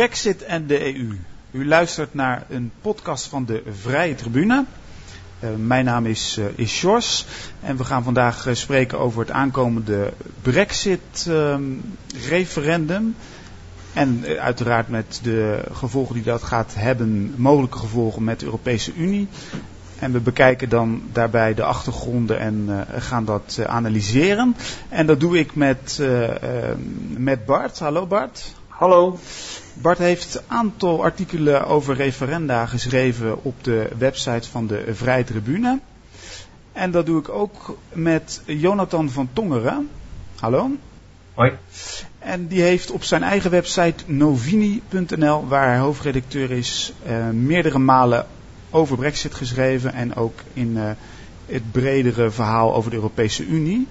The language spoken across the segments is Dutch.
Brexit en de EU. U luistert naar een podcast van de Vrije Tribune. Uh, mijn naam is, uh, is en we gaan vandaag uh, spreken over het aankomende Brexit-referendum. en uiteraard met de gevolgen die dat gaat hebben, mogelijke gevolgen met de Europese Unie. En we bekijken dan daarbij de achtergronden en gaan dat analyseren. En dat doe ik met, met Bart. Hallo Bart. Hallo. Bart heeft een aantal artikelen over referenda geschreven op de website van de Vrije Tribune. En dat doe ik ook met Jonathan van Tongeren. Hallo. Hoi. En die heeft op zijn eigen website novini.nl, waar hij hoofdredacteur is, uh, meerdere malen over Brexit geschreven. En ook in uh, het bredere verhaal over de Europese Unie.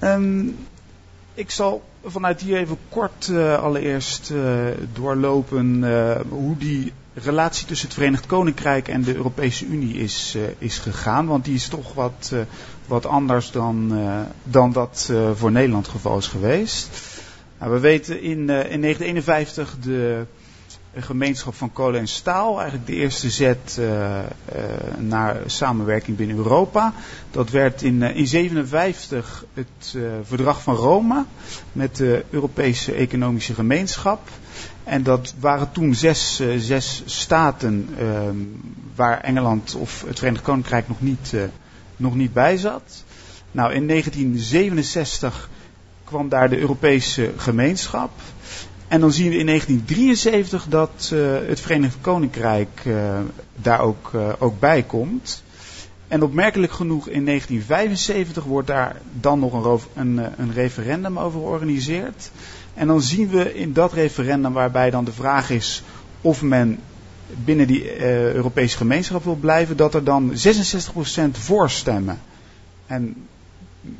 Um, ik zal vanuit hier even kort uh, allereerst uh, doorlopen uh, hoe die relatie tussen het Verenigd Koninkrijk en de Europese Unie is, is gegaan. Want die is toch wat, wat anders dan, dan dat voor Nederland het geval is geweest. Nou, we weten in, in 1951 de gemeenschap van kolen en staal. Eigenlijk de eerste zet uh, uh, naar samenwerking binnen Europa. Dat werd in 1957 uh, het verdrag van Rome met de Europese Economische Gemeenschap. En dat waren toen zes, zes staten ehm, waar Engeland of het Verenigd Koninkrijk nog niet, nog niet bij zat. Nou, in 1967 kwam daar de Europese gemeenschap. En dan zien we in 1973 dat uh, het Verenigd Koninkrijk uh, daar ook, uh, ook bij komt. En opmerkelijk genoeg in 1975 wordt daar dan nog een, een, een, referendum over georganiseerd. En dan zien we in dat referendum waarbij dan de vraag is of men binnen die Europese gemeenschap wil blijven, dat er dan 66% voor stemmen. En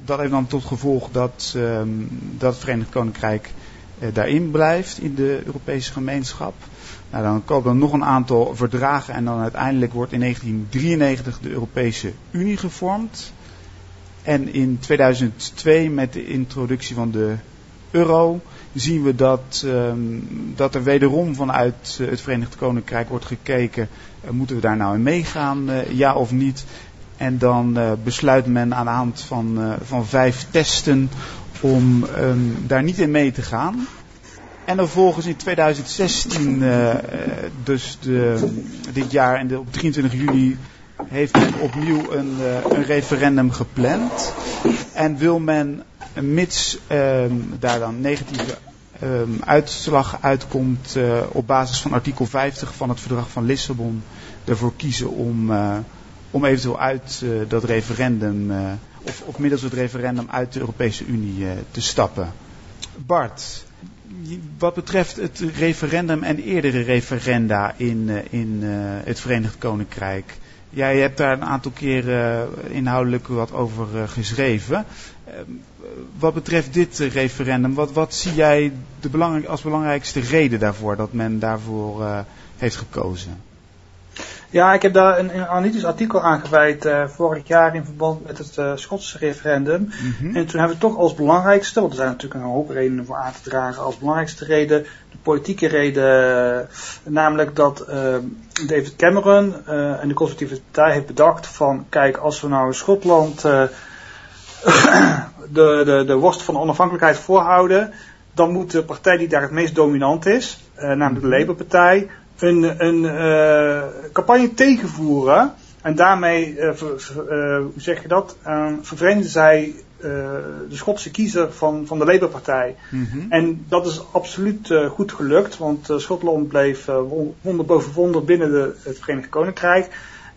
dat heeft dan tot gevolg dat, um, dat het Verenigd Koninkrijk eh, daarin blijft in de Europese gemeenschap. Nou, dan komen er nog een aantal verdragen en dan uiteindelijk wordt in 1993 de Europese Unie gevormd. En in 2002 met de introductie van de euro zien we dat, um, dat er wederom vanuit uh, het Verenigd Koninkrijk wordt gekeken, uh, moeten we daar nou in meegaan, ja of niet. En dan besluit men aan de hand van, van vijf testen om um, daar niet in mee te gaan. En dan volgens in 2016, uh, dus de, dit jaar en op 23 juli, heeft men opnieuw een, uh, een referendum gepland. En wil men, mits um, daar dan negatieve um, uitslag uitkomt uh, op basis van artikel 50 van het verdrag van Lissabon, ervoor kiezen om, om eventueel uit dat referendum of, of middels het referendum uit de Europese Unie uh, te stappen. Bart, wat betreft het referendum en eerdere referenda in, uh, in uh, het Verenigd Koninkrijk. Jij hebt daar een aantal keren inhoudelijk wat over geschreven. wat betreft dit referendum, wat, wat zie jij de belangrijk, als belangrijkste reden daarvoor dat men daarvoor heeft gekozen? Ja, ik heb daar een, een analytisch artikel aangeweid uh, vorig jaar in verband met het uh, Schotse referendum. Mm -hmm. En toen hebben we toch als belangrijkste, want er zijn natuurlijk een hoop redenen voor aan te dragen, als belangrijkste reden de politieke reden, namelijk dat uh, David Cameron en de conservatieve partij heeft bedacht van, kijk, als we nou in Schotland de, de, de worst van onafhankelijkheid voorhouden, dan moet de partij die daar het meest dominant is, namelijk de Labour-partij, een, een uh, campagne tegenvoeren. En daarmee, uh, ver, uh, hoe zeg je dat, vervreemden zij de Schotse kiezer van, van de Labour-partij. Mm -hmm. En dat is absoluut goed gelukt, want Schotland bleef wonder boven wonder binnen de, het Verenigd Koninkrijk.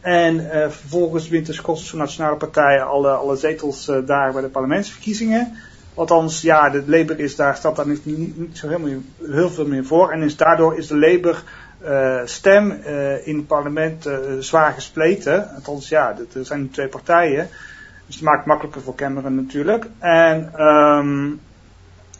En vervolgens wint de Schotse Nationale Partij alle, alle zetels daar bij de parlementsverkiezingen. Althans, ja, de Labour is daar, staat daar niet, niet, niet zo helemaal, heel veel meer voor. En is, daardoor is de Labour uh, stem uh, in het parlement uh, zwaar gespleten. Althans, ja, er zijn twee partijen. Dus dat maakt het makkelijker voor Cameron natuurlijk. En um,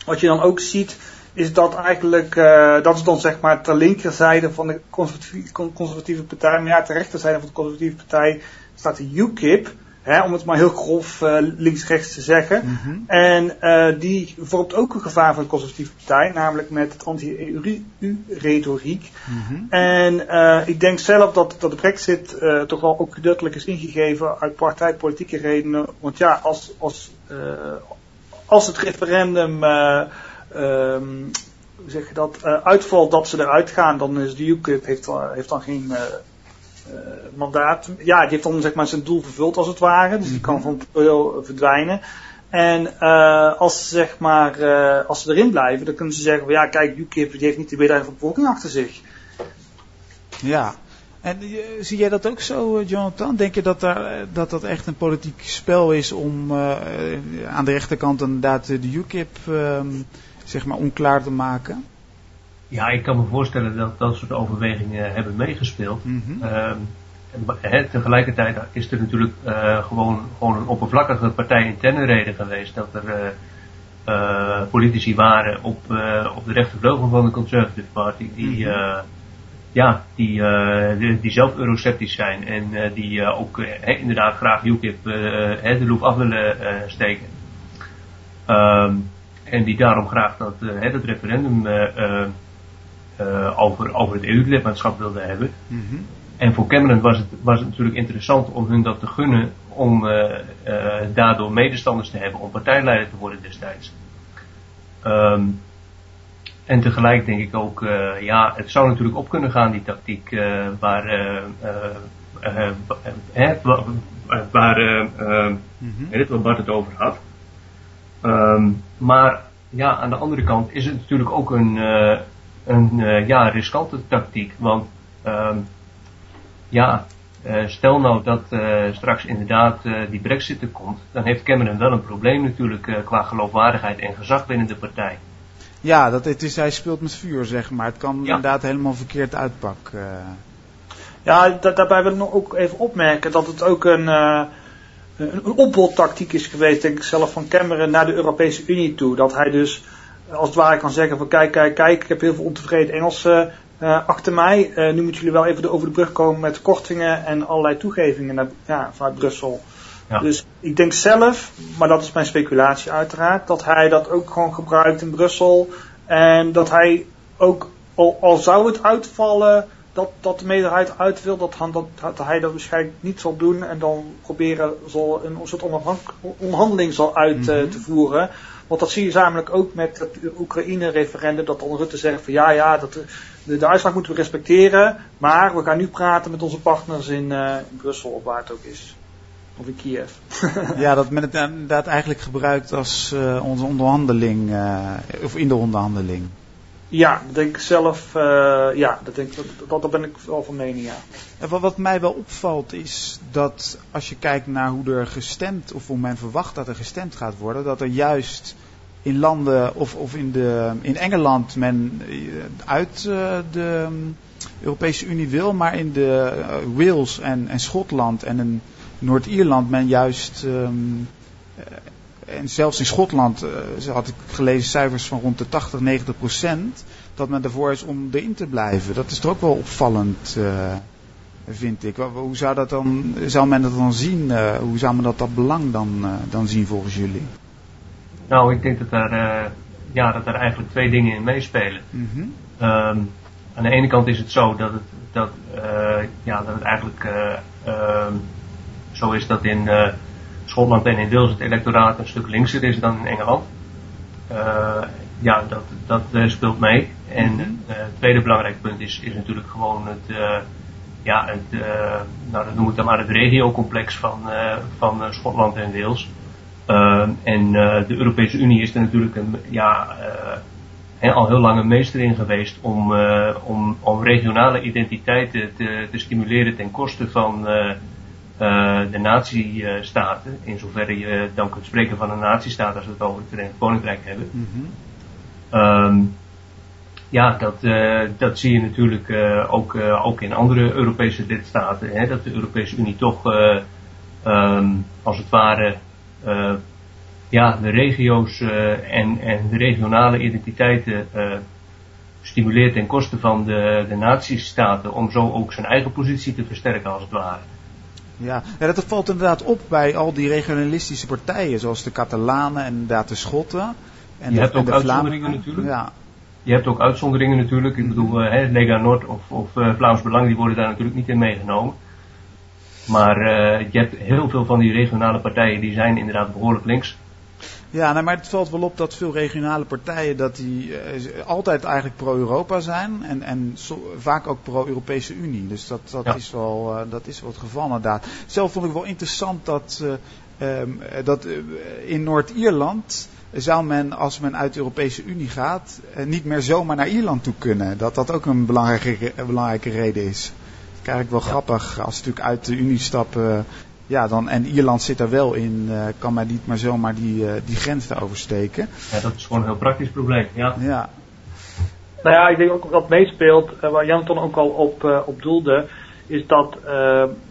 wat je dan ook ziet, is dat eigenlijk, dat is dan zeg maar ter linkerzijde van de conservatieve, conservatieve partij. Maar ja, ter rechterzijde van de conservatieve partij staat de UKIP. Hè, om het maar heel grof uh, links-rechts te zeggen. Mhm. En uh, die vormt ook een gevaar voor de conservatieve partij, namelijk met het anti-EU-retoriek. Mhm. En uh, ik denk zelf dat, dat de brexit toch wel ook gedeeltelijk is ingegeven uit partijpolitieke redenen. Want ja, als, als, als het referendum um, hoe zeg je dat, uitvalt dat ze eruit gaan, dan is de UKIP heeft, heeft dan geen mandaat. Ja, die heeft dan zeg maar zijn doel vervuld als het ware. Dus die kan van het toneel verdwijnen. En uh, als, ze, zeg maar, uh, als ze erin blijven, dan kunnen ze zeggen van ja, kijk, UKIP die heeft niet de meerderheid van de bevolking achter zich. Ja. En zie jij dat ook zo, Jonathan? Denk je dat, daar, dat dat echt een politiek spel is om aan de rechterkant inderdaad de UKIP ehm, zeg maar onklaar te maken? Ja, ik kan me voorstellen dat dat soort overwegingen hebben meegespeeld. Ehm, he, tegelijkertijd is er natuurlijk uh, gewoon, gewoon een oppervlakkige partij-interne reden geweest dat er uh, uh, politici waren op, op de rechtervleugel van de Conservative Party die, Mhm. ja, die, die, die zelf euroceptisch zijn en die ook inderdaad graag UKIP de loef af willen steken. Um, en die daarom graag dat, het referendum uh, over, over het EU-lidmaatschap wilde hebben. Mhm. En voor Cameron was het, was het natuurlijk interessant om hun dat te gunnen, om uh, uh, daardoor medestanders te hebben, om partijleider te worden destijds. Um, en tegelijk denk ik ook, uh, ja, het zou natuurlijk op kunnen gaan, die tactiek, uh, waar, uh, waar, Mhm. waar Bart het over had. Um, maar ja, aan de andere kant is het natuurlijk ook een, een uh, ja, riskante tactiek. Want um, ja, uh, stel nou dat uh, straks inderdaad die brexit er komt, dan heeft Cameron wel een probleem natuurlijk qua geloofwaardigheid en gezag binnen de partij. Ja, dat, het is, hij speelt met vuur, zeg maar. Het kan Ja. inderdaad helemaal verkeerd uitpakken. Ja, da- daarbij wil ik nog ook even opmerken dat het ook een, uh, een, opboltactiek is geweest, denk ik zelf, van Cameron naar de Europese Unie toe. Dat hij dus als het ware kan zeggen van kijk, kijk, kijk, ik heb heel veel ontevreden Engelsen uh, achter mij. Uh, nu moeten jullie wel even over de brug komen met kortingen en allerlei toegevingen naar, ja, vanuit Brussel. Ja. Dus ik denk zelf, maar dat is mijn speculatie uiteraard, dat hij dat ook gewoon gebruikt in Brussel. En dat hij ook, al, al zou het uitvallen, dat, dat de meerderheid uit wil, dat, dat, dat hij dat waarschijnlijk niet zal doen. En dan proberen zal een, soort onderhandeling zal uit uh, te voeren. Want dat zie je namelijk ook met het Oekraïne-referendum, dat dan Rutte zegt van ja, ja, dat, de, de uitslag moeten we respecteren, maar we gaan nu praten met onze partners in, uh, in Brussel, of waar het ook is. Of in Kiev. ja, dat men het inderdaad eigenlijk gebruikt als uh, onze onderhandeling, uh, of in de onderhandeling. Ja, dat denk ik zelf, ja, dat, denk, dat, dat ben ik wel van mening, ja. En wat, mij wel opvalt is dat als je kijkt naar hoe er gestemd, of hoe men verwacht dat er gestemd gaat worden, dat er juist in landen of, of in, de, in Engeland men uit uh, de Europese Unie wil, maar in de Wales en, en Schotland en in Noord-Ierland men juist um, en zelfs in Schotland uh, had ik gelezen cijfers van rond de 80, 90 procent, dat men ervoor is om erin te blijven. Dat is toch ook wel opvallend, uh, vind ik. Hoe zou, dat dan, zou men dat dan zien? Uh, hoe zou men dat, dat belang dan, dan zien volgens jullie? Nou, ik denk dat er, ja, dat er eigenlijk twee dingen in meespelen. Mm-hmm. Um, aan de ene kant is het zo dat het, dat, ja, dat het eigenlijk zo is dat in Schotland en in Wales het electoraat een stuk linkser is dan in Engeland. Uh, ja, dat, dat uh, speelt mee. En mm-hmm. uh, het tweede belangrijk punt is, is natuurlijk gewoon het, ja, het, nou, dat noem ik dan maar het regiocomplex van, van Schotland en Wales. en de Europese Unie is er natuurlijk een, ja, he, al heel lang een meester in geweest om, om, om regionale identiteiten te, te stimuleren ten koste van uh, de nazistaten, in zoverre je dan kunt spreken van een nazistaat als we het over het Verenigd Koninkrijk hebben. Mm-hmm. Um, ja, dat, uh, dat zie je natuurlijk uh, ook, ook in andere Europese lidstaten, hè, dat de Europese Unie toch um, als het ware ja, de regio's en, en de regionale identiteiten stimuleert ten koste van de, de nazistaten om zo ook zijn eigen positie te versterken als het ware. Ja. ja, dat valt inderdaad op bij al die regionalistische partijen, zoals de Catalanen en inderdaad de Schotten. En je de, hebt ook de uitzonderingen natuurlijk. Ja, Je hebt ook uitzonderingen natuurlijk. Ik bedoel, eh, hè, Lega Noord of, of eh, Vlaams Belang, die worden daar natuurlijk niet in meegenomen. Maar eh, je hebt heel veel van die regionale partijen, die zijn inderdaad behoorlijk links. Ja nou, maar het valt wel op dat veel regionale partijen dat die eh, altijd eigenlijk pro-Europa zijn en, en vaak ook pro-Europese Unie. Dus dat, dat, Ja. is wel, eh, dat is wel het geval inderdaad. Zelf vond ik wel interessant dat, eh, ehm, eh, dat in Noord-Ierland zou men, als men uit de Europese Unie gaat, niet meer zomaar naar Ierland toe kunnen. Dat dat ook een belangrijke, een belangrijke reden is. Dat is eigenlijk wel Ja. grappig. Als ze natuurlijk uit de Unie stappen, ja, dan, en Ierland zit daar wel in, eh, kan men niet maar zomaar die, eh, die grens daar oversteken. Ja, dat is gewoon een heel praktisch probleem. Ja. Ja, Nou ja, ik denk ook wat meespeelt, eh, waar Jan dan ook al op, eh, op doelde, is dat eh,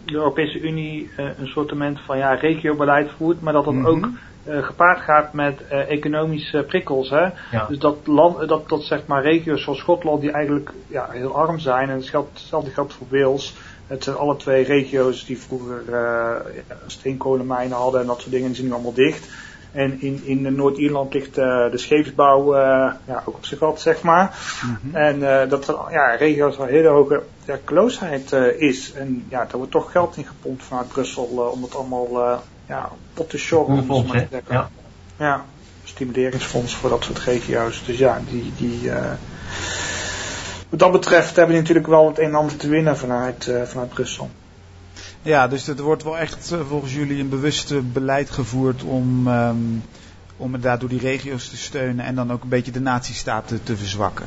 de Europese Unie eh, een soort van ja, regiobeleid voert, maar dat dat Mhm. ook eh, gepaard gaat met eh, economische prikkels. Hè? Ja. Dus dat, land, dat, dat zeg maar regio's zoals Schotland, die eigenlijk ja, heel arm zijn, en hetzelfde geldt voor Wales. Het zijn alle twee regio's die vroeger ja, steenkolenmijnen hadden en dat soort dingen, die zijn nu allemaal dicht. En in, in Noord-Ierland ligt eh, de scheepsbouw eh, ja, ook op zich wat, zeg maar. Mhm. En dat er ja, regio's waar hele hoge werkloosheid is. En ja, daar wordt toch geld in gepompt vanuit Brussel om het allemaal ja, op te zeggen. Ja. Ja, stimuleringsfonds voor dat soort regio's. Dus ja, die, die, wat dat betreft hebben die natuurlijk wel het een en ander te winnen vanuit, eh, vanuit Brussel. ja dus er wordt wel echt eh, volgens jullie een bewuste beleid gevoerd om, ehm, om inderdaad door die regio's te steunen en dan ook een beetje de nazistaat te, verzwakken.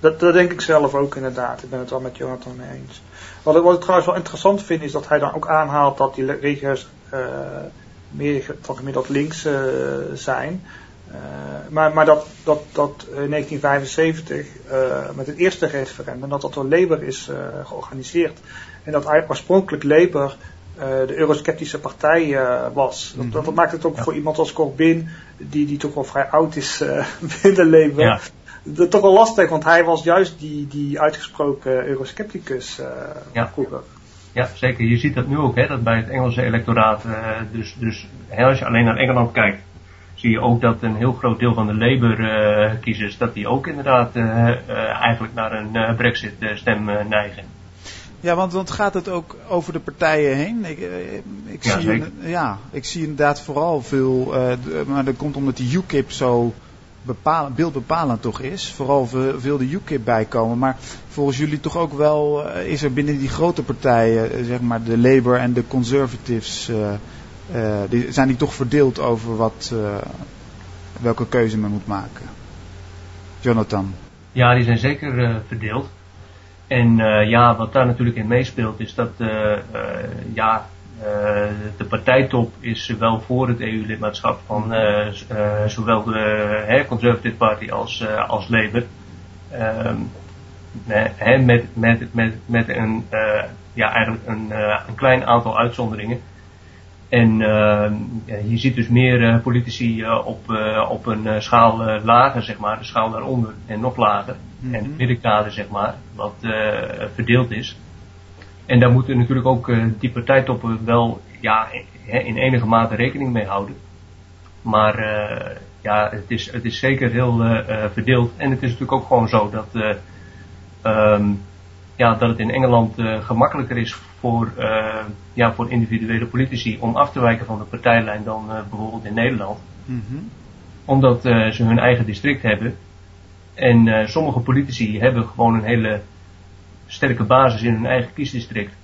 Dat, dat denk ik zelf ook inderdaad. Ik ben het wel met Jonathan mee eens. Wat ik, wat ik trouwens wel interessant vind is dat hij dan ook aanhaalt dat die regio's eh, meer van gemiddeld links zijn. Eh, maar maar dat, dat, dat in 1975 eh, met het eerste referendum dat dat door Labour is eh, georganiseerd. En dat eigenlijk oorspronkelijk Labour eh, de eurosceptische partij eh, was. Dat, dat, dat maakt het ook Ja. voor iemand als Corbyn, die, die toch wel vrij oud is eh, binnen Labour, Ja. dat toch wel lastig, want hij was juist die, die uitgesproken euroscepticus eh Ja. vroeger. Ja, zeker. Je ziet dat nu ook, hè, dat bij het Engelse electoraat, eh, dus, dus hè, als je alleen naar Engeland kijkt, zie je ook dat een heel groot deel van de Labour-kiezers, dat die ook inderdaad eh, eh, eigenlijk naar een eh, Brexit-stem neigen. Ja, want, want gaat het ook over de partijen heen? Ik, ik, Ja, zie, zeker. ja, ik zie inderdaad vooral veel, maar dat komt omdat de UKIP zo bepalend, beeldbepalend toch is. Vooral veel, de UKIP bijkomen. Maar volgens jullie toch ook wel, is er binnen die grote partijen, zeg maar de Labour en de Conservatives, eh, die, zijn die toch verdeeld over wat, eh, welke keuze men moet maken? Jonathan. Ja, die zijn zeker eh, verdeeld. En ja, wat daar natuurlijk in meespeelt is dat ja, de partijtop is wel voor het EU-lidmaatschap van zowel de Conservative Party als, als Labour. Ehm, met, met, met, met een, ja, eigenlijk een, een klein aantal uitzonderingen. En ehm, je ziet dus meer eh, politici eh, op, eh, op een schaal lager, zeg maar, de schaal daaronder en nog lager. Mhm. En het middenkader, zeg maar, wat verdeeld is. En daar moeten natuurlijk ook die partijtoppen wel ja, in, in enige mate rekening mee houden. Maar eh, ja, het is, het is zeker heel eh, verdeeld. En het is natuurlijk ook gewoon zo dat, eh, ehm, ja, dat het in Engeland gemakkelijker is voor, eh, ja, voor individuele politici om af te wijken van de partijlijn dan eh, bijvoorbeeld in Nederland. Mhm. Omdat eh, ze hun eigen district hebben. En sommige politici hebben gewoon een hele sterke basis in hun eigen kiesdistrict.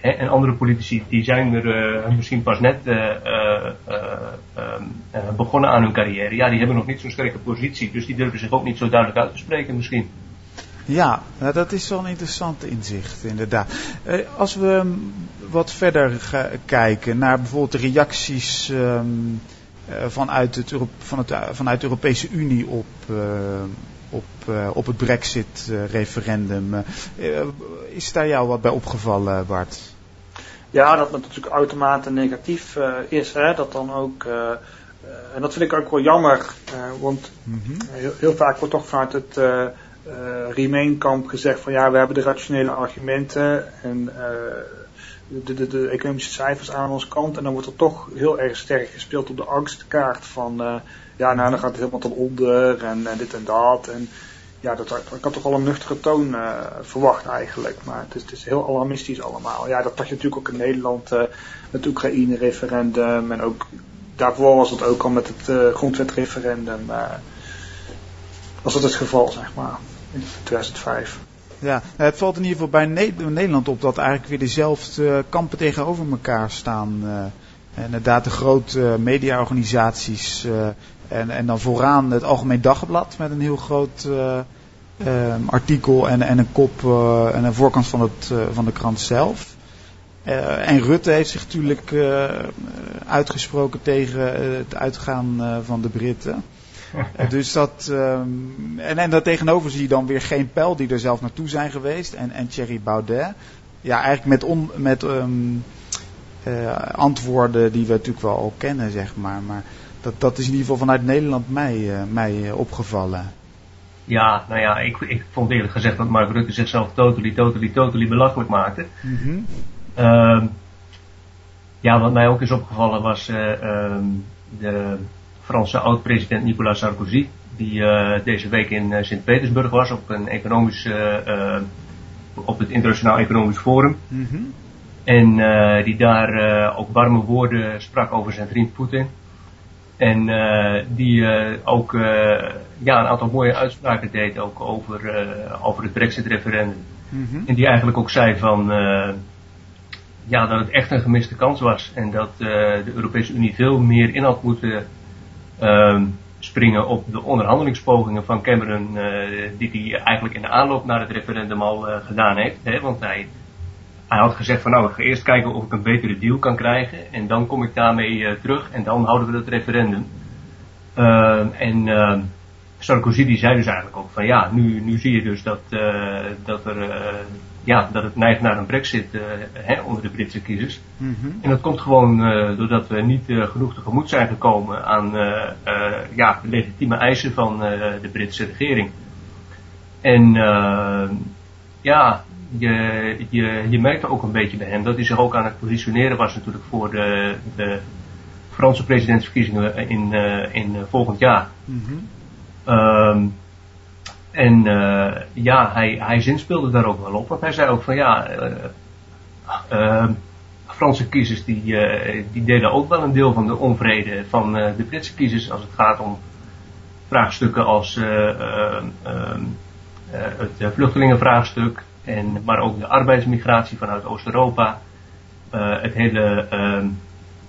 Hè, en andere politici die zijn er misschien pas net begonnen aan hun carrière. Ja, die hebben nog niet zo'n sterke positie. Dus die durven zich ook niet zo duidelijk uit te spreken misschien. Ja, nou, dat is wel een interessant inzicht, inderdaad. Eh, als we mm, wat verder kijken naar bijvoorbeeld de reacties ehm, eh, vanuit, het Euro- van het, eh, vanuit de Europese Unie op, eh, op, eh, op het Brexit-referendum. is daar jou wat bij opgevallen, Bart? Ja, dat het natuurlijk uitermate negatief is. Hè? Dat dan ook, en dat vind ik ook wel jammer, want Mhm. heel, heel vaak wordt toch vanuit het eh eh, Remain-kamp gezegd van ja, we hebben de rationele argumenten en eh, de, de, de, economische cijfers aan onze kant. En dan wordt er toch heel erg sterk gespeeld op de angstkaart van, uh, ja, nou dan gaat het helemaal tot onder en, dit en dat. En ja, dat, ik had toch wel een nuchtere toon uh, verwacht eigenlijk. Maar het is, het is, heel alarmistisch allemaal. Ja, dat dacht je natuurlijk ook in Nederland uh, met het Oekraïne-referendum. En ook daarvoor was het ook al met het uh, grondwetreferendum. was dat het geval, zeg maar, in 2005. Ja, het valt in ieder geval bij Nederland op dat eigenlijk weer dezelfde kampen tegenover elkaar staan. En inderdaad de grote mediaorganisaties en, en dan vooraan het Algemeen Dagblad met een heel groot uh, artikel en, en een kop en een voorkant van, het, van de krant zelf. en Rutte heeft zich natuurlijk uitgesproken tegen het uitgaan van de Britten. dus dat, um, en, en daartegenover zie je dan weer geen pijl die er zelf naartoe zijn geweest. En, en Thierry Baudet. Ja, eigenlijk met, on, met um, antwoorden die we natuurlijk wel al kennen, zeg maar. Maar dat, dat is in ieder geval vanuit Nederland mij, mij opgevallen. Ja, nou ja, ik, ik vond eerlijk gezegd dat Mark Rutte zichzelf totally, totally, totally belachelijk maakte. Mm ja, wat mij ook is opgevallen was uh, de Franse oud-president Nicolas Sarkozy, die uh, deze week in uh, Sint-Petersburg was op een economisch, op het Internationaal Economisch Forum. Mm -hmm. En die daar ook warme woorden sprak over zijn vriend Poetin. En die ook ja, een aantal mooie uitspraken deed ook over, over het Brexit-referendum. Mm -hmm. En die eigenlijk ook zei van ja, dat het echt een gemiste kans was. En dat de Europese Unie veel meer in had moeten springen op de onderhandelingspogingen van Cameron, die hij eigenlijk in de aanloop naar het referendum al gedaan heeft. Hè, want hij hij had gezegd van nou, ik ga eerst kijken of ik een betere deal kan krijgen. En dan kom ik daarmee uh, terug en dan houden we dat referendum. Uh, en uh, Sarkozy die zei dus eigenlijk ook van ja, nu, nu zie je dus dat, dat, er, ja, dat het neigt naar een brexit hè, onder de Britse kiezers. Mm -hmm. En dat komt gewoon doordat we niet genoeg tegemoet zijn gekomen aan ja, legitieme eisen van de Britse regering. En ja, je, je, je merkte ook een beetje bij hem dat hij zich ook aan het positioneren was natuurlijk voor de, de Franse presidentsverkiezingen in, in volgend jaar. Mm -hmm. um, en uh, ja, hij, hij zinspeelde daar ook wel op, want hij zei ook van ja, ehm, Franse kiezers die, die delen ook wel een deel van de onvrede van de Britse kiezers als het gaat om vraagstukken als het vluchtelingenvraagstuk, en, maar ook de arbeidsmigratie vanuit Oost-Europa. Uh, het hele uh,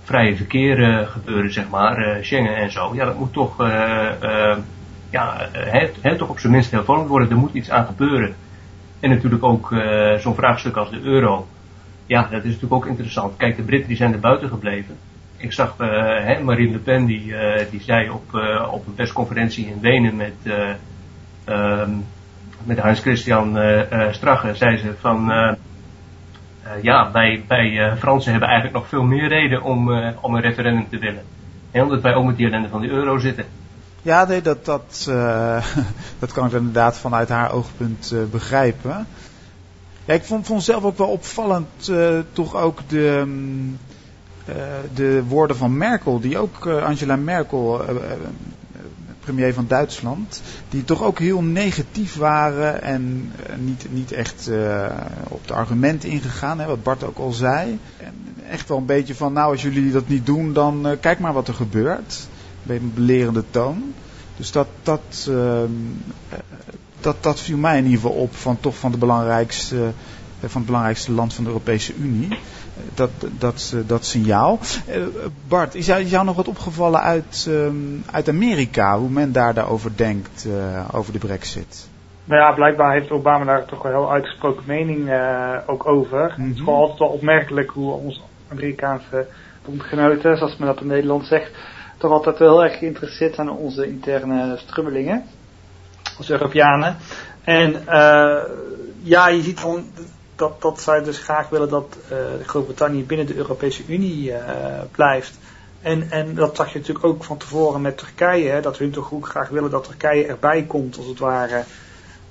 vrije verkeer uh, gebeuren, zeg maar, Schengen en zo. Ja, dat moet toch, ja, het, het toch op zijn minst hervormd worden. Er moet iets aan gebeuren. En natuurlijk ook zo'n vraagstuk als de euro. Ja, dat is natuurlijk ook interessant. Kijk, de Britten die zijn er buiten gebleven. Ik zag hè, Marine Le Pen, die, die zei op, op een persconferentie in Wenen met um, met Hans Christian Strache, zei ze van ja, wij, wij Fransen hebben eigenlijk nog veel meer reden om, om een referendum te willen. En omdat wij ook met die ellende van de euro zitten. Ja, nee, dat, dat, dat kan ik inderdaad vanuit haar oogpunt begrijpen. Ja, ik vond, vond zelf ook wel opvallend toch ook de, um, de woorden van Merkel, die ook Angela Merkel premier van Duitsland, die toch ook heel negatief waren en niet, niet echt op de argumenten ingegaan, hè, wat Bart ook al zei. En echt wel een beetje van, nou als jullie dat niet doen, dan kijk maar wat er gebeurt. Een beetje een belerende toon. Dus dat, dat, ehm, dat, dat viel mij in ieder geval op van toch van, de belangrijkste, van het belangrijkste land van de Europese Unie dat, dat, dat signaal. Eh, Bart, is jou, is jou nog wat opgevallen uit, um, uit Amerika, hoe men daar daarover denkt, uh, over de brexit? Nou ja, blijkbaar heeft Obama daar toch wel heel uitgesproken mening ook over. Mm -hmm. Het is gewoon altijd wel opmerkelijk hoe onze Amerikaanse bondgenoten, zoals men dat in Nederland zegt, toch altijd heel erg geïnteresseerd zijn onze interne strubmelingen. Als Europeanen. En uh, ja, je ziet gewoon dat, dat zij dus graag willen dat uh, Groot-Brittannië binnen de Europese Unie uh, blijft. En, en dat zag je natuurlijk ook van tevoren met Turkije, hè, dat hun toch ook graag willen dat Turkije erbij komt, als het ware.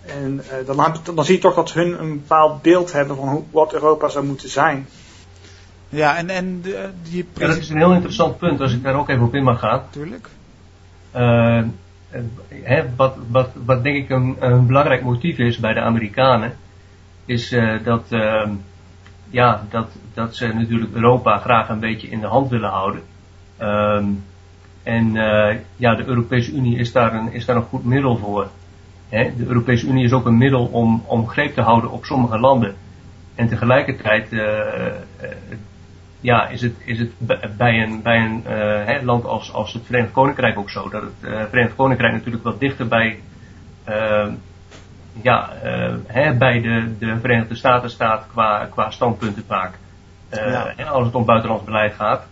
En dan, dan zie je toch dat hun een bepaald beeld hebben van hoe, wat Europa zou moeten zijn. Ja, en, en de, die ja, dat is een heel interessant punt, als ik daar ook even op in mag gaan. Tuurlijk. Uh, hè, wat, wat, wat denk ik een, een, belangrijk motief is bij de Amerikanen, is uh, dat, uh, ja, dat, dat ze natuurlijk Europa graag een beetje in de hand willen houden. Um, en ja, de Europese Unie is daar een, is daar een goed middel voor. Hè? De Europese Unie is ook een middel om, om greep te houden op sommige landen. En tegelijkertijd ja, is het, is het bij een, bij een uh, land als, als het Verenigd Koninkrijk ook zo. Dat het uh, Verenigd Koninkrijk natuurlijk wat dichter bij, uh, ja, hè, bij de, de Verenigde Staten staat qua, qua standpunten vaak. Ja. als het om buitenlands beleid gaat.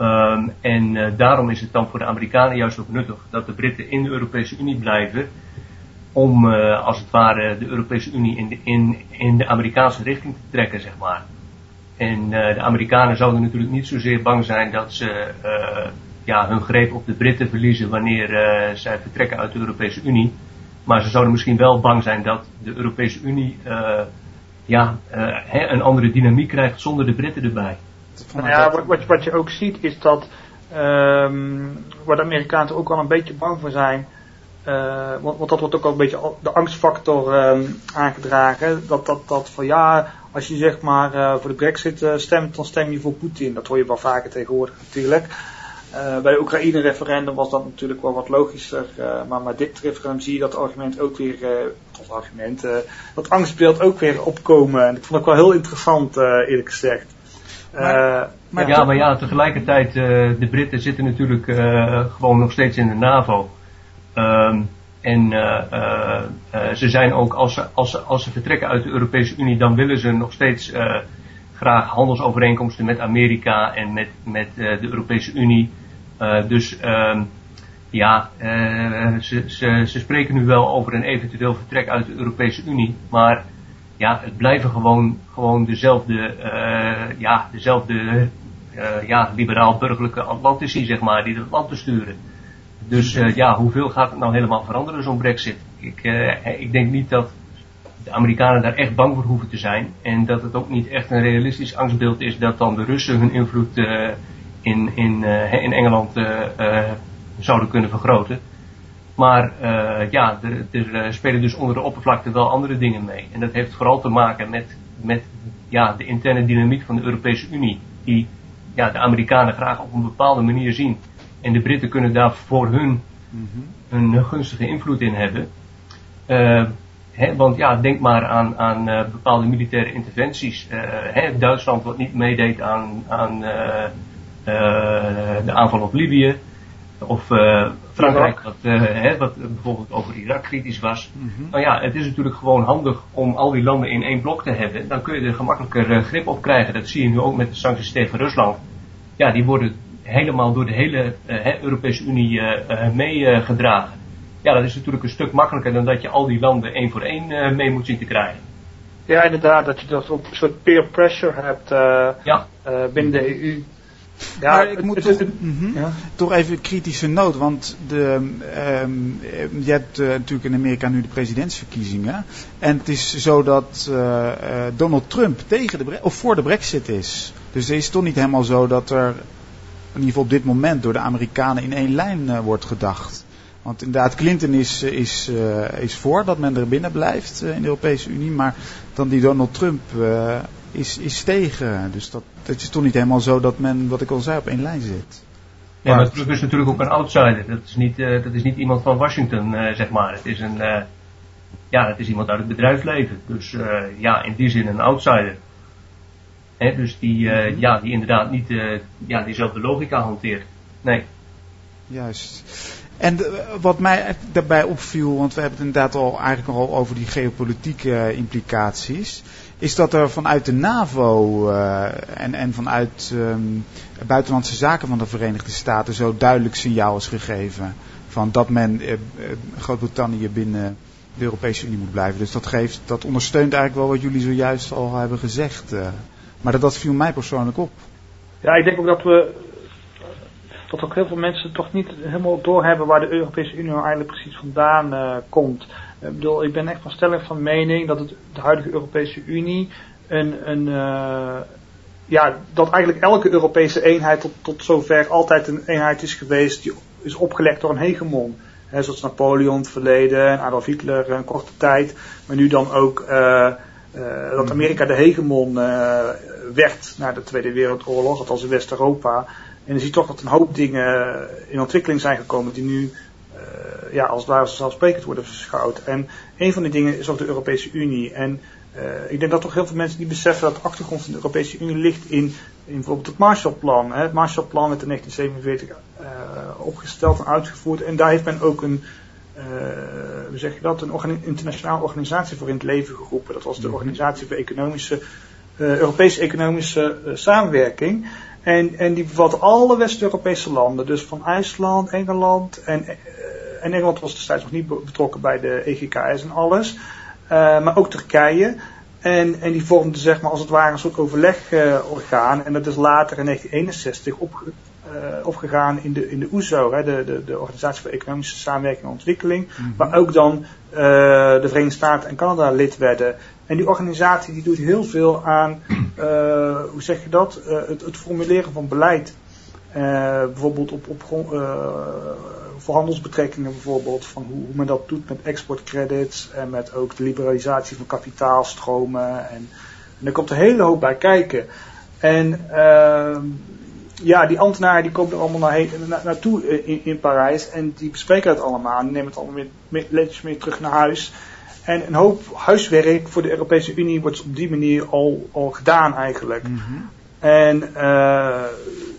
Um, en daarom is het dan voor de Amerikanen juist ook nuttig dat de Britten in de Europese Unie blijven. Om als het ware de Europese Unie in de, in, in de Amerikaanse richting te trekken, zeg maar. En uh, de Amerikanen zouden natuurlijk niet zozeer bang zijn dat ze uh, ja, hun greep op de Britten verliezen wanneer uh, zij vertrekken uit de Europese Unie. Maar ze zouden misschien wel bang zijn dat de Europese Unie ja, een andere dynamiek krijgt zonder de Britten erbij. Nou ja, wat, wat, je ook ziet is dat um, waar de Amerikanen ook wel een beetje bang voor zijn. Want, want, dat wordt ook al een beetje de angstfactor um, aangedragen. Dat, dat, dat van ja, als je zeg maar uh, voor de brexit uh, stemt, dan stem je voor Poetin. Dat hoor je wel vaker tegenwoordig natuurlijk. Uh, bij de Oekraïne-referendum was dat natuurlijk wel wat logischer. maar met dit referendum zie je dat argument ook weer, of argument, dat angstbeeld ook weer opkomen. En ik vond het wel heel interessant, eerlijk gezegd. Maar, maar ja, maar ja, tegelijkertijd, de Britten zitten natuurlijk gewoon nog steeds in de NAVO. Um, en uh, uh, ze zijn ook, als ze, als, ze, als ze vertrekken uit de Europese Unie, dan willen ze nog steeds graag handelsovereenkomsten met Amerika en met, met de Europese Unie. dus um, ja, ze, ze, ze spreken nu wel over een eventueel vertrek uit de Europese Unie. Maar ja, het blijven gewoon, gewoon dezelfde, ja, dezelfde ja, liberaal-burgerlijke Atlantici, zeg maar, die het land besturen. Dus uh, ja, hoeveel gaat het nou helemaal veranderen, zo'n brexit? Ik, uh, ik denk niet dat de Amerikanen daar echt bang voor hoeven te zijn. En dat het ook niet echt een realistisch angstbeeld is dat dan de Russen hun invloed uh, in, in, in Engeland zouden kunnen vergroten. Maar ja, er, er, spelen dus onder de oppervlakte wel andere dingen mee. En dat heeft vooral te maken met, met ja, de interne dynamiek van de Europese Unie. Die ja, de Amerikanen graag op een bepaalde manier zien. En de Britten kunnen daar voor hun een gunstige invloed in hebben. Uh, hè, want ja, denk maar aan, aan uh, bepaalde militaire interventies. Uh, hè, Duitsland wat niet meedeed aan, aan de aanval op Libië. Of Frankrijk wat, hè, wat bijvoorbeeld over Irak kritisch was. Mm Nou ja, het is natuurlijk gewoon handig om al die landen in één blok te hebben. Dan kun je er gemakkelijker grip op krijgen. Dat zie je nu ook met de sancties tegen Rusland. Ja, die worden helemaal door de hele uh, Europese Unie uh, meegedragen. ja, dat is natuurlijk een stuk makkelijker dan dat je al die landen één voor één mee moet zien te krijgen. Ja, inderdaad, dat je dus ook een soort peer pressure hebt ja. binnen de EU. Ja, maar ik moet toch, mm ja. toch even een kritische noot, want de, um, je hebt uh, natuurlijk in Amerika nu de presidentsverkiezingen. En het is zo dat uh, Donald Trump tegen de of voor de brexit is. Dus het is toch niet helemaal zo dat er ieder geval op dit moment door de Amerikanen in één lijn uh, wordt gedacht. Want inderdaad, Clinton is, eh, is, uh, is voor dat men er binnen blijft in de Europese Unie. Maar dan die Donald Trump is, is tegen. Dus dat, dat is toch niet helemaal zo dat men, wat ik al zei, op één lijn zit. Ja, maar Trump is natuurlijk ook een outsider. Dat is niet, dat is niet iemand van Washington, zeg maar. Het is, een, ja, het is iemand uit het bedrijfsleven. Dus ja, in die zin een outsider dus die, uh, ja, die inderdaad niet uh, ja, diezelfde logica hanteert. Nee. Juist. En eh, wat mij daarbij opviel, want we hebben het inderdaad al eigenlijk al over die geopolitieke implicaties, is dat er vanuit de NAVO uh, en, en vanuit um, buitenlandse zaken van de Verenigde Staten zo duidelijk signaal is gegeven van dat men uh, Groot-Brittannië binnen de Europese Unie moet blijven. Dus dat geeft, dat ondersteunt eigenlijk wel wat jullie zojuist al hebben gezegd. Maar dat, viel mij persoonlijk op. Ja, ik denk ook dat we dat ook heel veel mensen toch niet helemaal doorhebben waar de Europese Unie nou eigenlijk precies vandaan uh, komt. Ik bedoel, ik ben echt van stelling van mening dat het, de huidige Europese Unie een, een, uh, ja, dat eigenlijk elke Europese eenheid tot, tot zover altijd een eenheid is geweest die is opgelegd door een hegemon. He, zoals Napoleon het verleden en Adolf Hitler een korte tijd. Maar nu dan ook uh, uh, dat Amerika de hegemon uh, werd na de Tweede Wereldoorlog, althans in West-Europa. En je ziet toch dat een hoop dingen in ontwikkeling zijn gekomen die nu ja, als ware zelfsprekend worden verschouwd. En een van die dingen is ook de Europese Unie. En uh, ik denk dat toch heel veel mensen niet beseffen dat de achtergrond van de Europese Unie ligt in, in bijvoorbeeld het Marshallplan. Hè. Het Marshallplan werd in 1947 uh, opgesteld en uitgevoerd. En daar heeft men ook een, uh, hoe zeg je dat, een organi internationale organisatie voor in het leven geroepen. Dat was de Organisatie voor Economische, Europese Economische Samenwerking. En, en die bevat alle West-Europese landen. Dus van IJsland, Engeland en, en Engeland was destijds nog niet betrokken bij de EGKS en alles. Maar ook Turkije. En, en die vormde zeg maar als het ware een soort overlegorgaan. Uh, en dat is later in 1961 op, uh, opgegaan in de, in de OESO, hè, de, de, de Organisatie voor Economische Samenwerking en Ontwikkeling. Mm -hmm. Waar ook dan de Verenigde Staten en Canada lid werden. En die organisatie die doet heel veel aan, hoe zeg je dat, het, het formuleren van beleid. bijvoorbeeld op, op voor handelsbetrekkingen bijvoorbeeld, van hoe, hoe, men dat doet met exportcredits en met ook de liberalisatie van kapitaalstromen. En, en er komt een hele hoop bij kijken. En uh, ja, die ambtenaren die komen er allemaal naar, na, naartoe in, in, Parijs en die bespreken het allemaal en nemen het allemaal mee, mee, mee terug naar huis. En een hoop huiswerk voor de Europese Unie wordt op die manier al, al gedaan eigenlijk. Mm -hmm. En uh,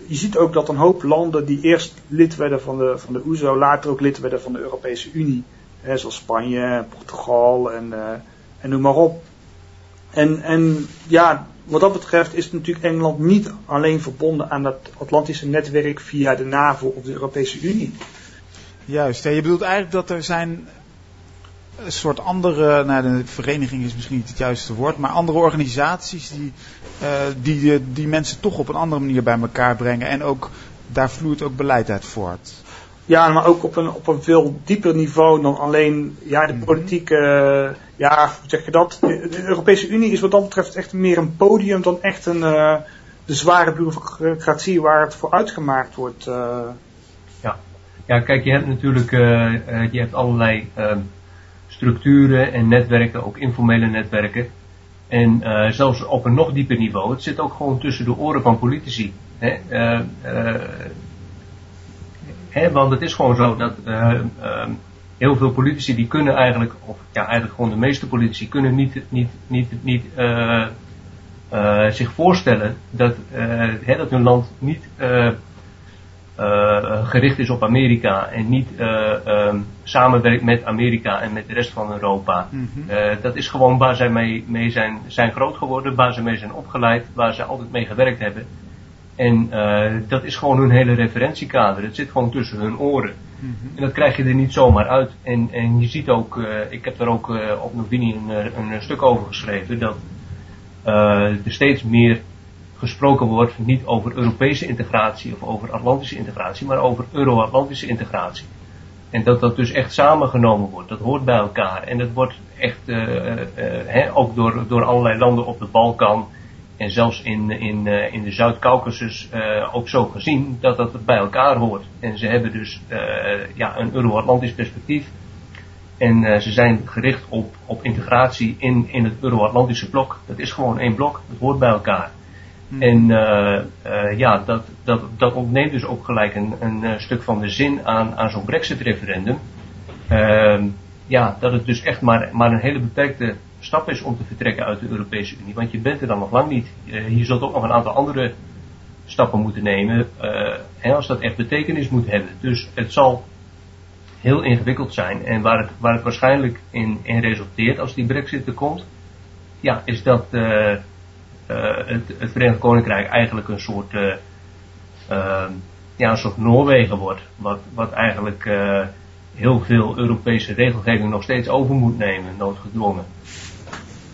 je ziet ook dat een hoop landen die eerst lid werden van de, van de OESO, later ook lid werden van de Europese Unie. Hè, zoals Spanje, Portugal en, uh, en noem maar op. En, en ja, wat dat betreft is natuurlijk Engeland niet alleen verbonden aan dat Atlantische netwerk via de NAVO of de Europese Unie. Juist, je bedoelt eigenlijk dat er zijn een soort andere, nou de vereniging is misschien niet het juiste woord, maar andere organisaties die, uh, die, die mensen toch op een andere manier bij elkaar brengen en ook daar vloeit ook beleid uit voort. Ja, maar ook op een, op een veel dieper niveau dan alleen ja, de politieke, uh, ja, hoe zeg je dat? De, Europese Unie is wat dat betreft echt meer een podium dan echt een, uh, de zware bureaucratie waar het voor uitgemaakt wordt. Ja. ja, kijk, je hebt natuurlijk, je hebt allerlei structuren en netwerken, ook informele netwerken. En zelfs op een nog dieper niveau, het zit ook gewoon tussen de oren van politici. Hè? Want het is gewoon zo dat heel veel politici die kunnen eigenlijk, of ja eigenlijk gewoon de meeste politici kunnen niet, niet, niet, niet zich voorstellen dat, dat hun land niet gericht is op Amerika en niet um, samenwerkt met Amerika en met de rest van Europa. Mm -hmm. uh, dat is gewoon waar zij mee, mee zijn, zijn groot geworden, waar ze mee zijn opgeleid, waar ze altijd mee gewerkt hebben. En dat is gewoon hun hele referentiekader. Het zit gewoon tussen hun oren. Mm -hmm. En dat krijg je er niet zomaar uit. En, en je ziet ook, ik heb daar ook op Novini een, een, stuk over geschreven, dat er steeds meer gesproken wordt niet over Europese integratie of over Atlantische integratie, maar over Euro-Atlantische integratie. En dat dat dus echt samengenomen wordt, dat hoort bij elkaar. En dat wordt echt uh, uh, ook door, door allerlei landen op de Balkan en zelfs in, in, uh, in de Zuid-Caucasus ook zo gezien dat dat bij elkaar hoort. En ze hebben dus ja, een Euro-Atlantisch perspectief. En ze zijn gericht op, op integratie in, in het Euro-Atlantische blok. Dat is gewoon één blok, dat hoort bij elkaar. Hmm. En uh, uh, ja, dat, dat, dat ontneemt dus ook gelijk een, een stuk van de zin aan, aan zo'n Brexit-referendum. Ehm, ja, dat het dus echt maar, maar een hele beperkte stap is om te vertrekken uit de Europese Unie. Want je bent er dan nog lang niet. je zult ook nog een aantal andere stappen moeten nemen. en als dat echt betekenis moet hebben. Dus het zal heel ingewikkeld zijn. En waar het, waar het waarschijnlijk in, in resulteert als die Brexit er komt. Ja, is dat uh, het, het, Verenigd Koninkrijk eigenlijk een soort, uh, ja, een soort Noorwegen wordt. Wat, wat eigenlijk heel veel Europese regelgeving nog steeds over moet nemen, noodgedwongen.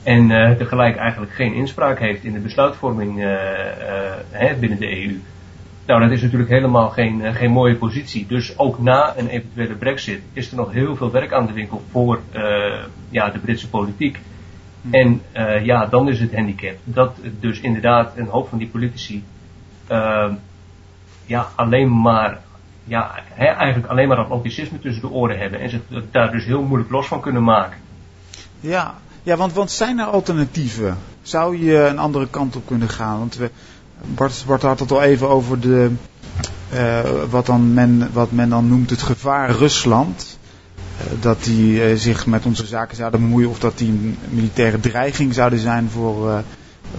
En tegelijk eigenlijk geen inspraak heeft in de besluitvorming hè, binnen de EU. Nou, dat is natuurlijk helemaal geen, geen mooie positie. Dus ook na een eventuele brexit is er nog heel veel werk aan de winkel voor ja, de Britse politiek. Hm. En ja, dan is het handicap dat dus inderdaad een hoop van die politici ja, alleen maar ja, eigenlijk alleen maar atlanticisme tussen de oren hebben en zich daar dus heel moeilijk los van kunnen maken. Ja, ja want, want zijn er alternatieven? Zou je een andere kant op kunnen gaan? Want we, Bart, Bart had het al even over de, uh, wat, dan men, wat men dan noemt het gevaar Rusland. Uh, dat die uh, zich met onze zaken zouden bemoeien of dat die een militaire dreiging zouden zijn voor,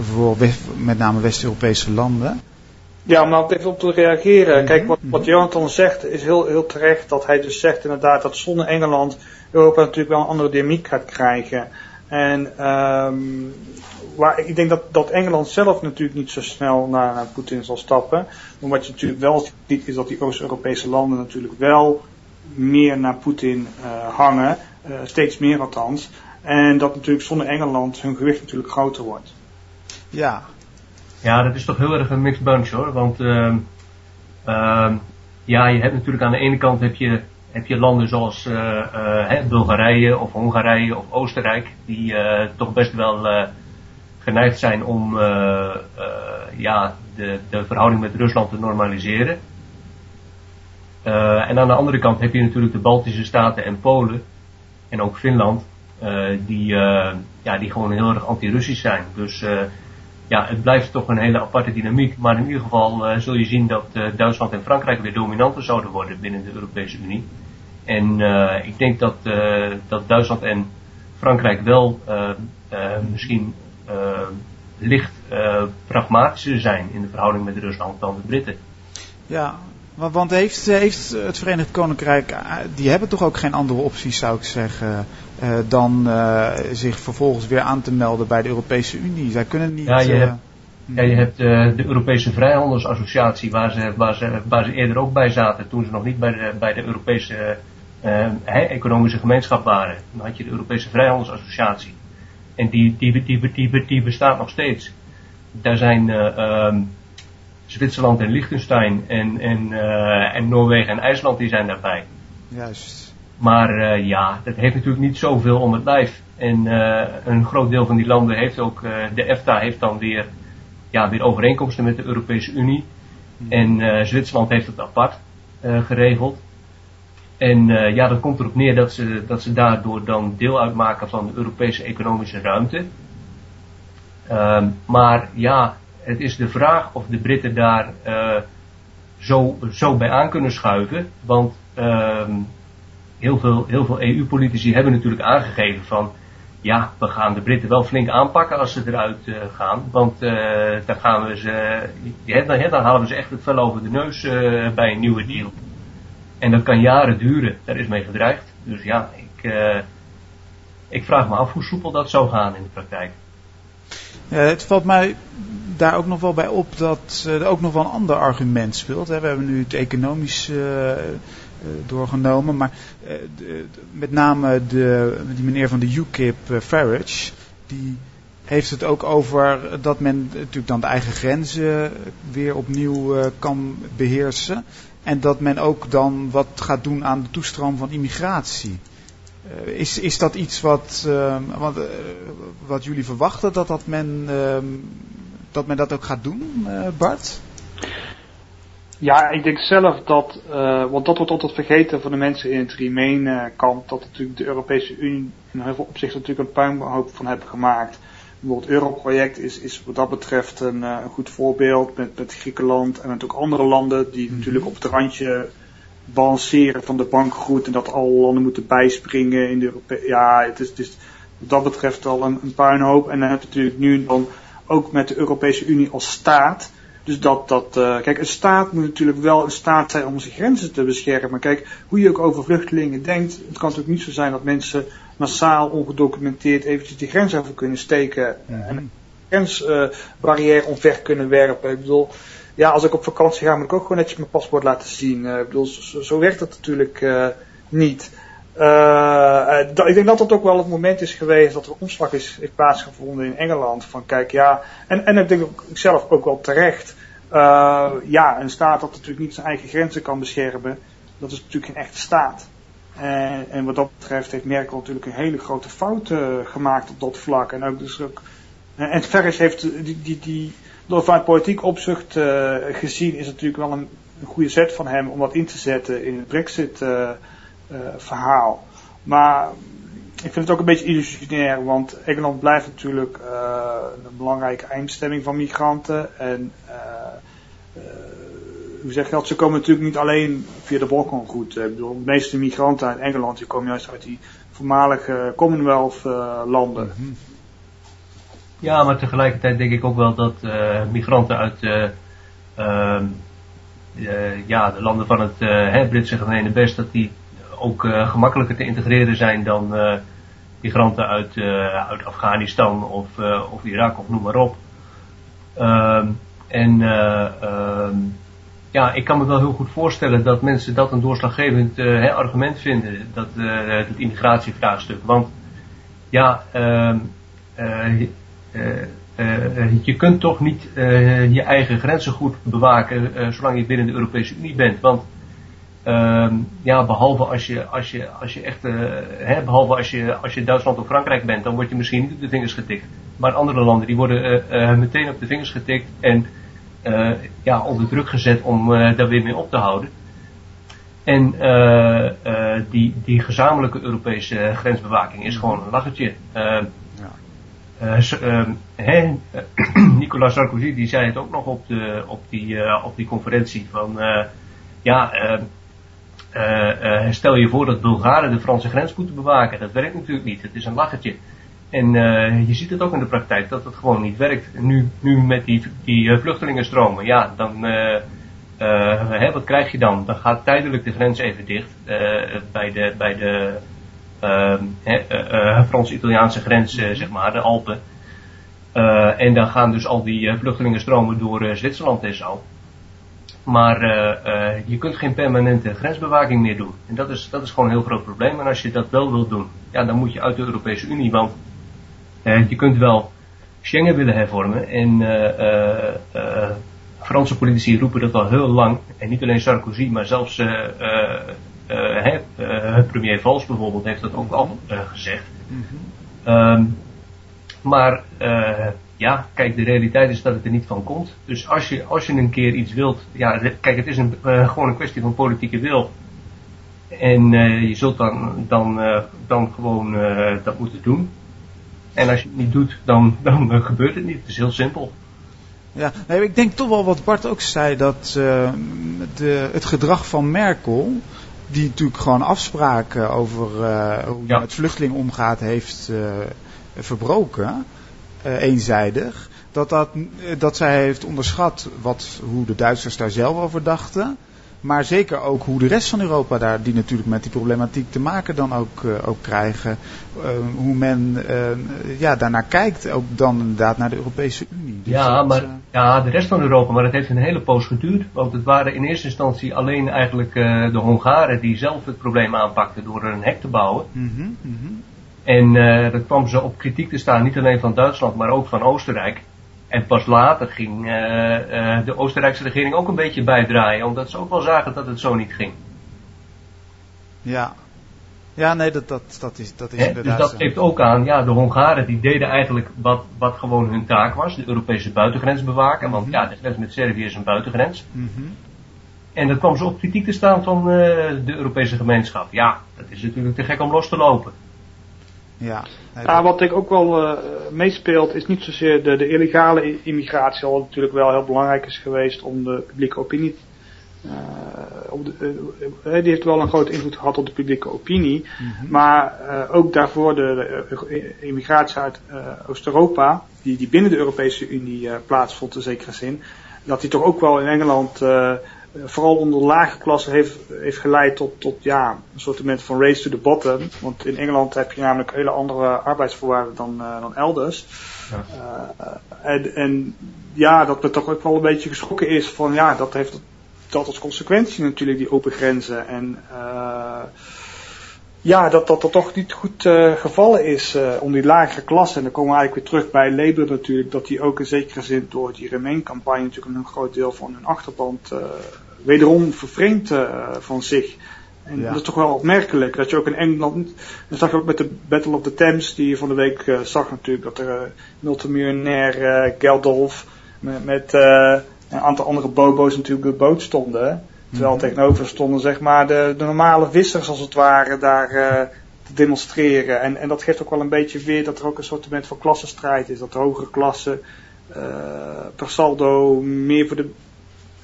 voor met name West-Europese landen. Ja, om nou even op te reageren. Mhm. Kijk, wat, wat Jonathan zegt is heel, heel terecht. Dat hij dus zegt inderdaad dat zonder Engeland Europa natuurlijk wel een andere dynamiek gaat krijgen. En um, waar, ik denk dat, dat Engeland zelf natuurlijk niet zo snel naar, naar Poetin zal stappen. Maar wat je natuurlijk wel ziet is dat die Oost-Europese landen natuurlijk wel meer naar Poetin uh, hangen. Uh, steeds meer althans. En dat natuurlijk zonder Engeland hun gewicht natuurlijk groter wordt. Ja, ja, dat is toch heel erg een mixed bunch hoor. Want uh, uh, ja, je hebt natuurlijk aan de ene kant heb je, heb je landen zoals uh, Bulgarije of Hongarije of Oostenrijk, die uh, toch best wel geneigd zijn om ja, de, de verhouding met Rusland te normaliseren. en aan de andere kant heb je natuurlijk de Baltische Staten en Polen en ook Finland, die, ja, die gewoon heel erg anti-Russisch zijn. Dus ja, het blijft toch een hele aparte dynamiek. Maar in ieder geval zul je zien dat Duitsland en Frankrijk weer dominanter zouden worden binnen de Europese Unie. En uh, ik denk dat, dat Duitsland en Frankrijk wel misschien licht pragmatischer zijn in de verhouding met Rusland dan de Britten. Ja, want heeft, heeft het Verenigd Koninkrijk, die hebben toch ook geen andere opties zou ik zeggen, dan uh, zich vervolgens weer aan te melden bij de Europese Unie. Zij kunnen niet. Ja, je uh, hebt, ja, je hebt de Europese Vrijhandelsassociatie, waar ze, waar, ze, waar ze eerder ook bij zaten, toen ze nog niet bij de, bij de Europese economische gemeenschap waren. Dan had je de Europese Vrijhandelsassociatie. En die, die, die, die, die bestaat nog steeds. Daar zijn um, Zwitserland en Liechtenstein en, en, en Noorwegen en IJsland die zijn daarbij. Juist. Maar uh, ja, dat heeft natuurlijk niet zoveel om het lijf. En een groot deel van die landen heeft ook, de EFTA heeft dan weer, ja, weer overeenkomsten met de Europese Unie. Hmm. En Zwitserland heeft het apart geregeld. En ja, dat komt erop neer dat ze, dat ze daardoor dan deel uitmaken van de Europese economische ruimte. Um, maar ja, het is de vraag of de Britten daar zo, zo bij aan kunnen schuiven. Want um, heel veel, heel veel EU-politici hebben natuurlijk aangegeven van ja, we gaan de Britten wel flink aanpakken als ze eruit uh, gaan. Want uh, dan gaan we ze, ja, dan, dan, halen we ze echt het vel over de neus uh, bij een nieuwe deal. En dat kan jaren duren, daar is mee gedreigd. Dus ja, ik, ik vraag me af hoe soepel dat zou gaan in de praktijk. Ja, het valt mij daar ook nog wel bij op dat er ook nog wel een ander argument speelt. We hebben nu het economische eh, doorgenomen. Maar eh, met name de, die meneer van de UKIP, eh, Farage, die heeft het ook over dat men natuurlijk dan de eigen grenzen weer opnieuw kan beheersen. En dat men ook dan wat gaat doen aan de toestroom van immigratie. is, is dat iets wat, wat, wat jullie verwachten dat, dat, men, dat men dat ook gaat doen, Bart? Ja, ik denk zelf dat, want dat wordt altijd vergeten van de mensen in het Remain-kamp, dat natuurlijk de Europese Unie in heel veel opzichten natuurlijk een puinhoop van hebben gemaakt. Bijvoorbeeld het Europroject is, is wat dat betreft een, uh, een goed voorbeeld met, met Griekenland en met ook andere landen die mhm. natuurlijk op het randje balanceren van de bankgroet en dat alle landen moeten bijspringen in de Europese, ja, het is, het is wat dat betreft al een, een puinhoop. En dan heb je natuurlijk nu dan ook met de Europese Unie als staat, dus dat, dat uh, kijk, een staat moet natuurlijk wel een staat zijn om zijn grenzen te beschermen. Kijk, hoe je ook over vluchtelingen denkt, het kan natuurlijk niet zo zijn dat mensen massaal ongedocumenteerd eventjes die grens over kunnen steken. En een grensbarrière uh, omver kunnen werpen. Ik bedoel, ja, als ik op vakantie ga, moet ik ook gewoon netjes mijn paspoort laten zien. Uh, ik bedoel, zo, zo, werkt dat natuurlijk uh, niet. Uh, ik denk dat dat ook wel het moment is geweest dat er omslag is, is plaatsgevonden in Engeland. Van kijk, ja, en, en ik denk ook, ik zelf ook wel terecht. Ja, een staat dat natuurlijk niet zijn eigen grenzen kan beschermen, dat is natuurlijk geen echte staat. En, en, wat dat betreft heeft Merkel natuurlijk een hele grote fout gemaakt op dat vlak. En ook dus ook. En Ferris heeft die, die, die door vanuit politiek opzicht gezien is natuurlijk wel een, goede zet van hem om dat in te zetten in het Brexit verhaal. Maar ik vind het ook een beetje illusionair, want Engeland blijft natuurlijk uh, een belangrijke eindstemming van migranten. En uh, uh, hoe zeg dat? Ze komen natuurlijk niet alleen via de Balkan goed. Ik bedoel, de meeste migranten uit Engeland die komen juist uit die voormalige Commonwealth landen. Mhm. Ja, maar tegelijkertijd denk ik ook wel dat migranten uit ehm, ja, de landen van het Britse gemene best, dat die ook gemakkelijker te integreren zijn dan migranten uit, uit Afghanistan of, of Irak of noem maar op. Ehm, en um, ja, ik kan me wel heel goed voorstellen dat mensen dat een doorslaggevend hè, argument vinden, dat, het immigratievraagstuk. Want ja, um, je kunt toch niet je eigen grenzen goed bewaken zolang je binnen de Europese Unie bent. Want Um, ja, behalve als je, als je, als je echt, uh, hè, behalve als je, als je Duitsland of Frankrijk bent, dan word je misschien niet op de vingers getikt. Maar andere landen, die worden uh, uh, meteen op de vingers getikt en ja, onder druk gezet om daar weer mee op te houden. En die, die gezamenlijke Europese grensbewaking is gewoon een lachertje. Ehm. Nicolas Sarkozy die zei het ook nog op, de, op, die, op die conferentie van ja, uh, stel je voor dat Bulgaren de Franse grens moeten bewaken. Dat werkt natuurlijk niet. Het is een lachertje. En uh, je ziet het ook in de praktijk dat het gewoon niet werkt. Nu, nu met die, die vluchtelingenstromen, ja, dan, hè, wat krijg je dan? Dan gaat tijdelijk de grens even dicht bij de, bij de ehm, Frans-Italiaanse grens, zeg maar, de Alpen. en dan gaan dus al die vluchtelingenstromen door Zwitserland en zo. Maar uh, je kunt geen permanente grensbewaking meer doen. En dat is, dat is gewoon een heel groot probleem. En als je dat wel wilt doen, ja, dan moet je uit de Europese Unie. Want uh, je kunt wel Schengen willen hervormen. En Franse politici roepen dat al heel lang. En niet alleen Sarkozy, maar zelfs premier Valls bijvoorbeeld heeft dat ook al gezegd. Mm -hmm. maar ja, kijk, de realiteit is dat het er niet van komt. Dus als je, als je een keer iets wilt, ja, kijk, het is een, uh, gewoon een kwestie van politieke wil. En uh, je zult dan, dan, uh, dan gewoon dat moeten doen. En als je het niet doet, dan, dan gebeurt het niet. Het is heel simpel. Ja, nee, ik denk toch wel wat Bart ook zei, dat de, het gedrag van Merkel, die natuurlijk gewoon afspraken over hoe je met vluchtelingen omgaat, heeft verbroken uh, eenzijdig. Dat, dat, eh, dat zij heeft onderschat wat, hoe de Duitsers daar zelf over dachten. Maar zeker ook hoe de rest van Europa daar, die natuurlijk met die problematiek te maken dan ook, uh, ook krijgen. Uh, hoe men uh, ja, daarnaar kijkt, ook dan inderdaad naar de Europese Unie. Dus ja, maar, ja, de rest van Europa, maar het heeft een hele poos geduurd. Want het waren in eerste instantie alleen eigenlijk de Hongaren die zelf het probleem aanpakten door er een hek te bouwen. Mm mm -hmm. En dat kwam ze op kritiek te staan, niet alleen van Duitsland, maar ook van Oostenrijk. En pas later ging uh, uh, de Oostenrijkse regering ook een beetje bijdraaien, omdat ze ook wel zagen dat het zo niet ging. Ja, ja nee, dat, dat, dat is, dat is dus inderdaad Dus dat geeft ook aan, ja, de Hongaren die deden eigenlijk wat, wat gewoon hun taak was, de Europese buitengrens bewaken. Want mm -hmm. ja, de grens met Servië is een buitengrens. Mm -hmm. En dat kwam ze op kritiek te staan van de Europese gemeenschap. Ja, dat is natuurlijk te gek om los te lopen. Ja, ja, wat ik ook wel uh, meespeelt is niet zozeer de, de illegale immigratie, al natuurlijk wel heel belangrijk is geweest om de publieke opinie. Uh, op de, uh, die heeft wel een grote invloed gehad op de publieke opinie. Mm -hmm. Maar ook daarvoor de, de immigratie uit Oost-Europa, die, die binnen de Europese Unie plaatsvond in zekere zin, dat die toch ook wel in Engeland vooral onder de lage klasse heeft, heeft geleid tot, tot ja, een soort van race to the bottom. Want in Engeland heb je namelijk hele andere arbeidsvoorwaarden dan, uh, dan elders. Ja. Uh, en, en ja, dat me toch ook wel een beetje geschrokken is van ja, dat heeft dat als consequentie natuurlijk die open grenzen. En uh, ja, dat dat er toch niet goed gevallen is om die lagere klasse. En dan komen we eigenlijk weer terug bij Labour natuurlijk, dat die ook in zekere zin door die Remain-campagne natuurlijk een groot deel van hun achterband uh, wederom vervreemd uh, van zich. En dat is toch wel opmerkelijk dat je ook in Engeland, dat zag je ook met de Battle of the Thames, die je van de week zag natuurlijk, dat er uh, multimiljonair Geldolf met, met een aantal andere bobo's natuurlijk op de boot stonden. Terwijl mm tegenover stonden zeg maar de, de normale vissers als het ware daar te demonstreren. En, en dat geeft ook wel een beetje weer dat er ook een soort van klassenstrijd is. Dat de hogere klassen per saldo meer voor de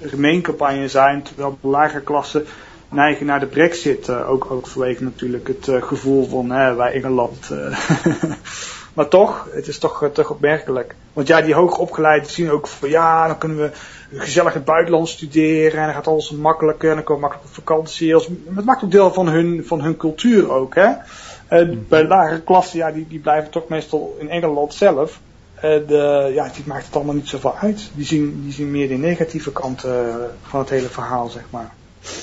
gemeencampagne zijn, terwijl de lagere klassen neigen naar de brexit. Uh, ook, ook vanwege natuurlijk het uh, gevoel van hè, wij Engeland. maar toch, het is toch, toch opmerkelijk. Want ja, die hoger opgeleiden zien ook van ja, dan kunnen we gezellig in het buitenland studeren en dan gaat alles makkelijker en dan komen we makkelijk op vakantie. Het maakt ook deel van hun, van hun cultuur ook. Hè? Mm. Bij lagere klassen, ja, die, die blijven toch meestal in Engeland zelf. De, ja, die maakt het allemaal niet zoveel uit. Die zien, die zien meer de negatieve kant uh, van het hele verhaal, zeg maar.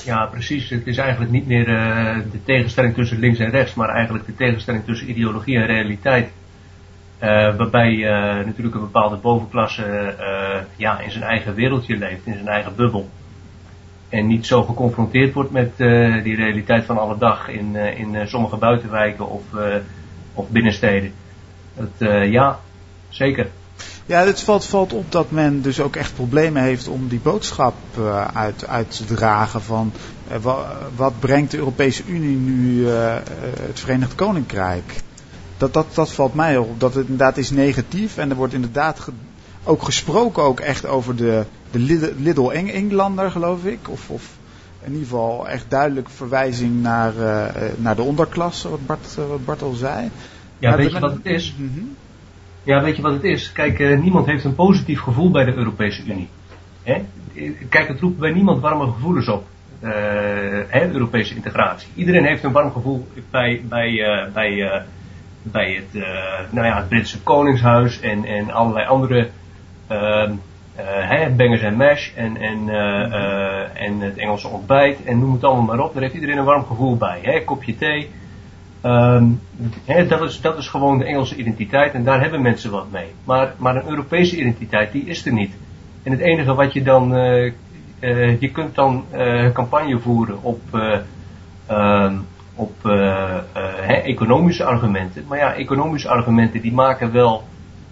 Ja, precies. Het is eigenlijk niet meer uh, de tegenstelling tussen links en rechts, maar eigenlijk de tegenstelling tussen ideologie en realiteit. waarbij natuurlijk een bepaalde bovenklasse ja, in zijn eigen wereldje leeft, in zijn eigen bubbel. En niet zo geconfronteerd wordt met die realiteit van alle dag in, in sommige buitenwijken of, of binnensteden. Dat, ja, zeker. Ja, het valt, valt op dat men dus ook echt problemen heeft om die boodschap uh, uit, uit te dragen van uh, eh, wat, wat, brengt de Europese Unie nu uh, het Verenigd Koninkrijk. Dat, dat, dat valt mij op, dat het inderdaad is negatief en er wordt inderdaad ge, ook gesproken ook echt over de, de Little Englander geloof ik. Of, of in ieder geval echt duidelijk verwijzing naar, naar de onderklasse, wat Bart, wat Bart al zei. Ja, maar weet je wat het is? Mm -hmm. Ja, weet je wat het is? Kijk, uh, niemand heeft een positief gevoel bij de Europese Unie. Hè? Kijk, het roept bij niemand warme gevoelens op. Uh, hè, Europese integratie. Iedereen heeft een warm gevoel bij, bij, uh, bij, bij het, nou ja, het Britse Koningshuis en, en allerlei andere ehm, hè, bangers en mash en, en, en het Engelse ontbijt en noem het allemaal maar op. Daar heeft iedereen een warm gevoel bij. Hè? Kopje thee. Um, dat, is, dat is gewoon de Engelse identiteit en daar hebben mensen wat mee. Maar, maar een Europese identiteit, die is er niet. En het enige wat je dan, uh, uh, je kunt dan uh, campagne voeren op, ehm, op economische argumenten. Maar ja, economische argumenten die maken wel,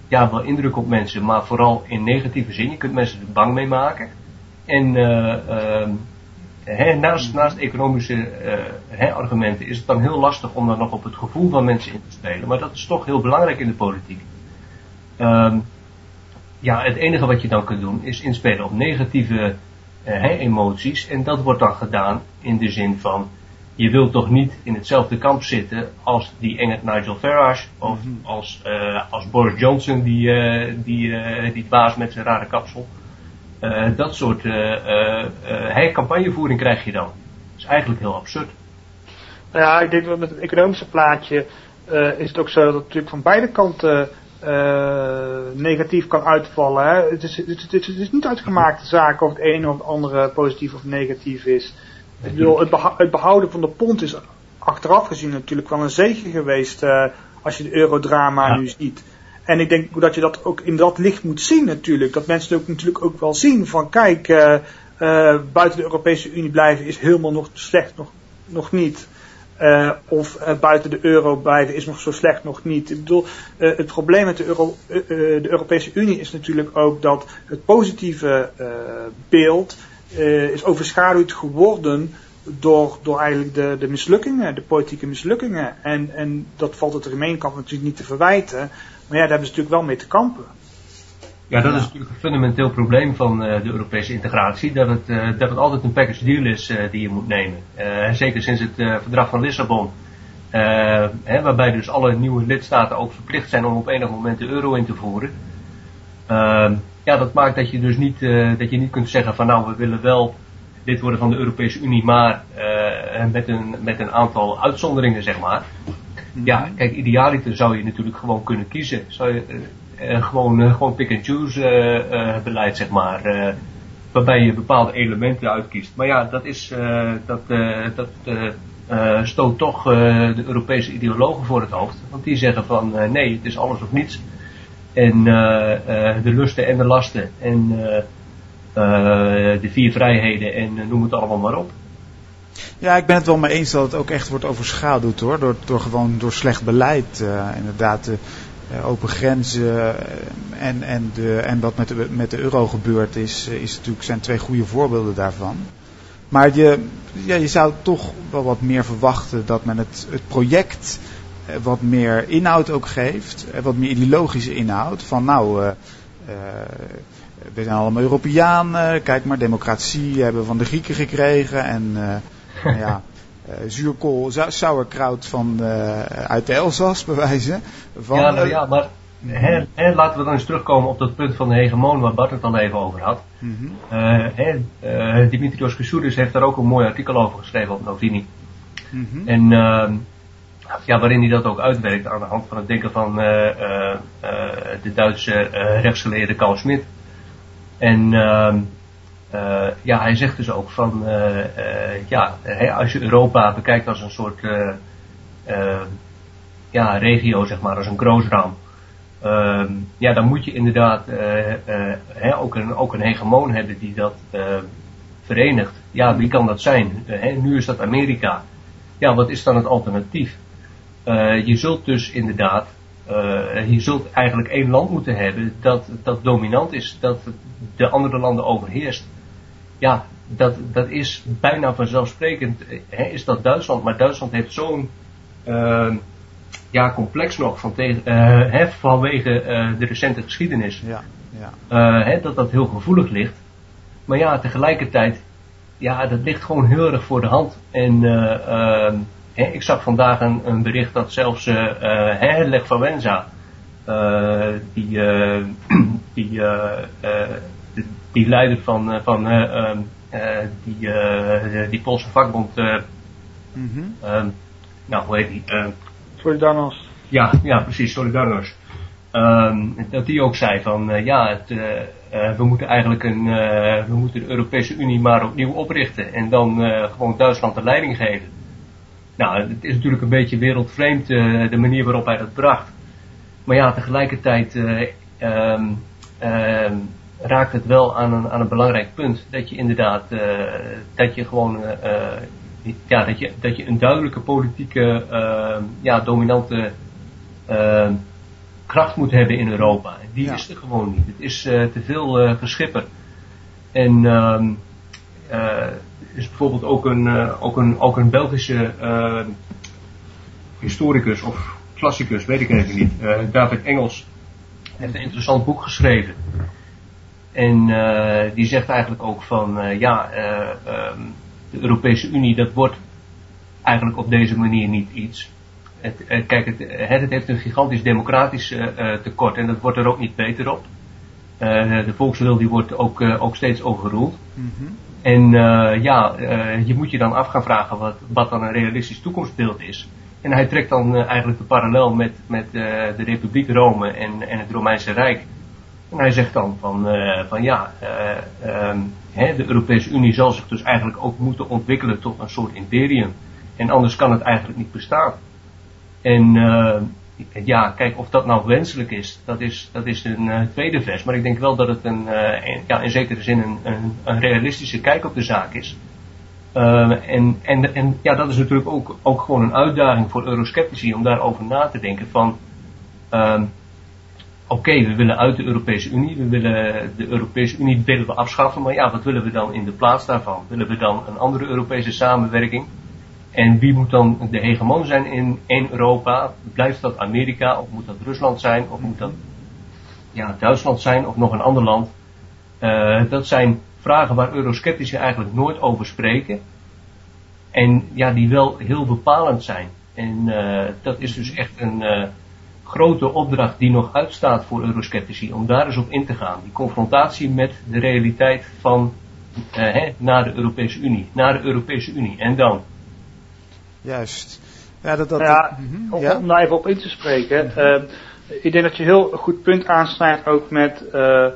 ja, wel indruk op mensen, maar vooral in negatieve zin. Je kunt mensen er bang mee maken. En naast, naast economische uh, argumenten is het dan heel lastig om dan nog op het gevoel van mensen in te spelen. Maar dat is toch heel belangrijk in de politiek. Um, ja, het enige wat je dan kunt doen is inspelen op negatieve uh, emoties. En dat wordt dan gedaan in de zin van, je wilt toch niet in hetzelfde kamp zitten als die enge Nigel Farage of mhm. als, uh, als Boris Johnson, die, die, die baas met zijn rare kapsel. Uh, dat soort uh, campagnevoering krijg je dan. Dat is eigenlijk heel absurd. Nou ja, ik denk dat met het economische plaatje is het ook zo dat het natuurlijk van beide kanten negatief kan uitvallen. Hè? Het, is, het, het, het, is niet uitgemaakte zaak of het een of het andere positief of negatief is. Ik bedoel, het, beha het, behouden van de pond is achteraf gezien natuurlijk wel een zegen geweest als je de eurodrama ja. nu ziet. En ik denk dat je dat ook in dat licht moet zien natuurlijk. Dat mensen ook natuurlijk ook wel zien van kijk, uh, uh, buiten de Europese Unie blijven is helemaal nog slecht, nog, nog niet. Uh, of buiten de euro blijven is nog zo slecht nog niet. Ik bedoel, het probleem met de, Euro, de, Europese Unie is natuurlijk ook dat het positieve beeld is overschaduwd geworden door, door eigenlijk de, de mislukkingen, de politieke mislukkingen. En, en dat valt het de gemeenschap natuurlijk niet te verwijten. Maar ja, daar hebben ze natuurlijk wel mee te kampen. Ja, dat is natuurlijk een fundamenteel probleem van uh, de Europese integratie. Dat het, uh, dat het altijd een package deal is uh, die je moet nemen. zeker sinds het verdrag van Lissabon. Hè, waarbij dus alle nieuwe lidstaten ook verplicht zijn om op enig moment de euro in te voeren. Ehm, ja, dat maakt dat je dus niet, dat je niet kunt zeggen van nou we willen wel lid worden van de Europese Unie, maar met, een, met een aantal uitzonderingen zeg maar. Ja, mhm. kijk, idealiter zou je natuurlijk gewoon kunnen kiezen. Zou je uh, gewoon, uh, gewoon pick and choose uh, beleid, zeg maar. waarbij je bepaalde elementen uitkiest. Maar ja, dat is, dat, dat stoot toch de Europese ideologen voor het hoofd. Want die zeggen van, nee, het is alles of niets. En de lusten en de lasten en de vier vrijheden en noem het allemaal maar op. Ja, ik ben het wel mee eens dat het ook echt wordt overschaduwd hoor. Door, door gewoon door slecht beleid. Uh, inderdaad, de uh, open grenzen en, en, de, en wat met de, met de euro gebeurd is, is natuurlijk, zijn twee goede voorbeelden daarvan. Maar je, ja, je zou toch wel wat meer verwachten dat men het, het project wat meer inhoud ook geeft. Wat meer ideologische inhoud. Van nou, we zijn allemaal Europeanen. Kijk maar, democratie hebben we van de Grieken gekregen. En nou ja, zuurkool, sauerkraut van, uit de Elzas bewijzen. Van, ja, nou ja, maar He, he, laten we dan eens terugkomen op dat punt van de hegemoon waar Bart het al even over had. Mm -hmm. uh, uh, Dimitrios Kousoudis heeft daar ook een mooi artikel over geschreven op Novini. Mm -hmm. En uh, ja, waarin hij dat ook uitwerkt aan de hand van het denken van de Duitse rechtsgeleerde Carl Schmitt. En ehm, ja, hij zegt dus ook van ja, als je Europa bekijkt als een soort ja, regio, zeg maar, als een grootram. Uh, ja, dan moet je inderdaad ook, een, ook een hegemoon hebben die dat verenigt. Ja, wie kan dat zijn? Nu is dat Amerika. Ja, wat is dan het alternatief? je zult dus inderdaad, je zult eigenlijk één land moeten hebben dat, dat dominant is, dat de andere landen overheerst. Ja, dat, dat is bijna vanzelfsprekend, hè, is dat Duitsland, maar Duitsland heeft zo'n ehm, ja, complex nog van tegen, uh, hè, vanwege uh, de recente geschiedenis. Ja, ja. Uh, hè, dat dat heel gevoelig ligt. Maar ja, tegelijkertijd, ja, dat ligt gewoon heel erg voor de hand. En ehm, hè, ik zag vandaag een, een bericht dat zelfs Leg Valenza, die, die, die, leider van, van ehm, die, die Poolse vakbond, mm -hmm. nou hoe heet die? Solidarność. Ja, ja, precies, Solidarność. Um, dat die ook zei van ja, het, uh, we moeten eigenlijk een, we moeten de Europese Unie maar opnieuw oprichten en dan gewoon Duitsland de leiding geven. Nou, het is natuurlijk een beetje wereldvreemd de manier waarop hij dat bracht. Maar ja, tegelijkertijd um, raakt het wel aan een, aan een belangrijk punt dat je inderdaad, dat je gewoon ja, dat, je, dat je een duidelijke politieke, uh, ja, dominante uh, kracht moet hebben in Europa. Die ja. is er gewoon niet. Het is te veel verschipper. En er is bijvoorbeeld ook een, ook een, ook een Belgische historicus of klassicus, weet ik even niet, David Engels, heeft een interessant boek geschreven. En die zegt eigenlijk ook van, ja, um, de Europese Unie, dat wordt eigenlijk op deze manier niet iets. Het, eh, kijk, het, het, heeft een gigantisch democratisch tekort en dat wordt er ook niet beter op. De volkswil die wordt ook, ook steeds overroeld. Mm -hmm. En ja, je moet je dan af gaan vragen wat, wat dan een realistisch toekomstbeeld is. En hij trekt dan eigenlijk de parallel met, met de Republiek Rome en, en het Romeinse Rijk. En hij zegt dan van, van ja, um, de Europese Unie zal zich dus eigenlijk ook moeten ontwikkelen tot een soort imperium. En anders kan het eigenlijk niet bestaan. En uh, ja, kijk of dat nou wenselijk is, dat is, dat is een tweede vers. Maar ik denk wel dat het een, ja, in zekere zin een, een, realistische kijk op de zaak is. en, en, en ja, dat is natuurlijk ook, ook gewoon een uitdaging voor eurosceptici om daarover na te denken van ehm, oké, we willen uit de Europese Unie, we willen de Europese Unie willen we afschaffen, maar ja, wat willen we dan in de plaats daarvan? Willen we dan een andere Europese samenwerking? En wie moet dan de hegemoon zijn in, in Europa? Blijft dat Amerika of moet dat Rusland zijn of moet dat ja, Duitsland zijn of nog een ander land? Uh, dat zijn vragen waar eurosceptici eigenlijk nooit over spreken. En ja, die wel heel bepalend zijn. En uh, dat is dus echt een, uh, grote opdracht die nog uitstaat voor eurosceptici, om daar eens op in te gaan. Die confrontatie met de realiteit van uh, hè, naar de Europese Unie. Naar de Europese Unie. En dan? Juist. Ja, dat, dat, ja, om, om, daar even op in te spreken. Uh, ik denk dat je een heel goed punt aansnijdt ook met uh,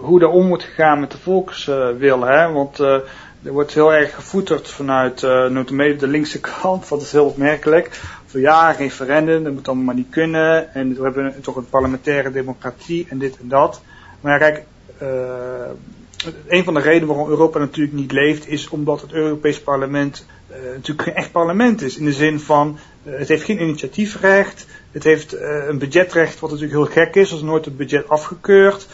hoe er om moet gaan met de volkswil. hè? Want er wordt heel erg gevoeterd vanuit uh, de linkse kant, wat is heel opmerkelijk ja, referendum, dat moet allemaal maar niet kunnen. En we hebben toch een parlementaire democratie en dit en dat. Maar kijk, uh, een van de redenen waarom Europa natuurlijk niet leeft, is omdat het Europees Parlement uh, natuurlijk geen echt parlement is. In de zin van, uh, het heeft geen initiatiefrecht, het heeft een budgetrecht wat natuurlijk heel gek is, is nooit het budget afgekeurd.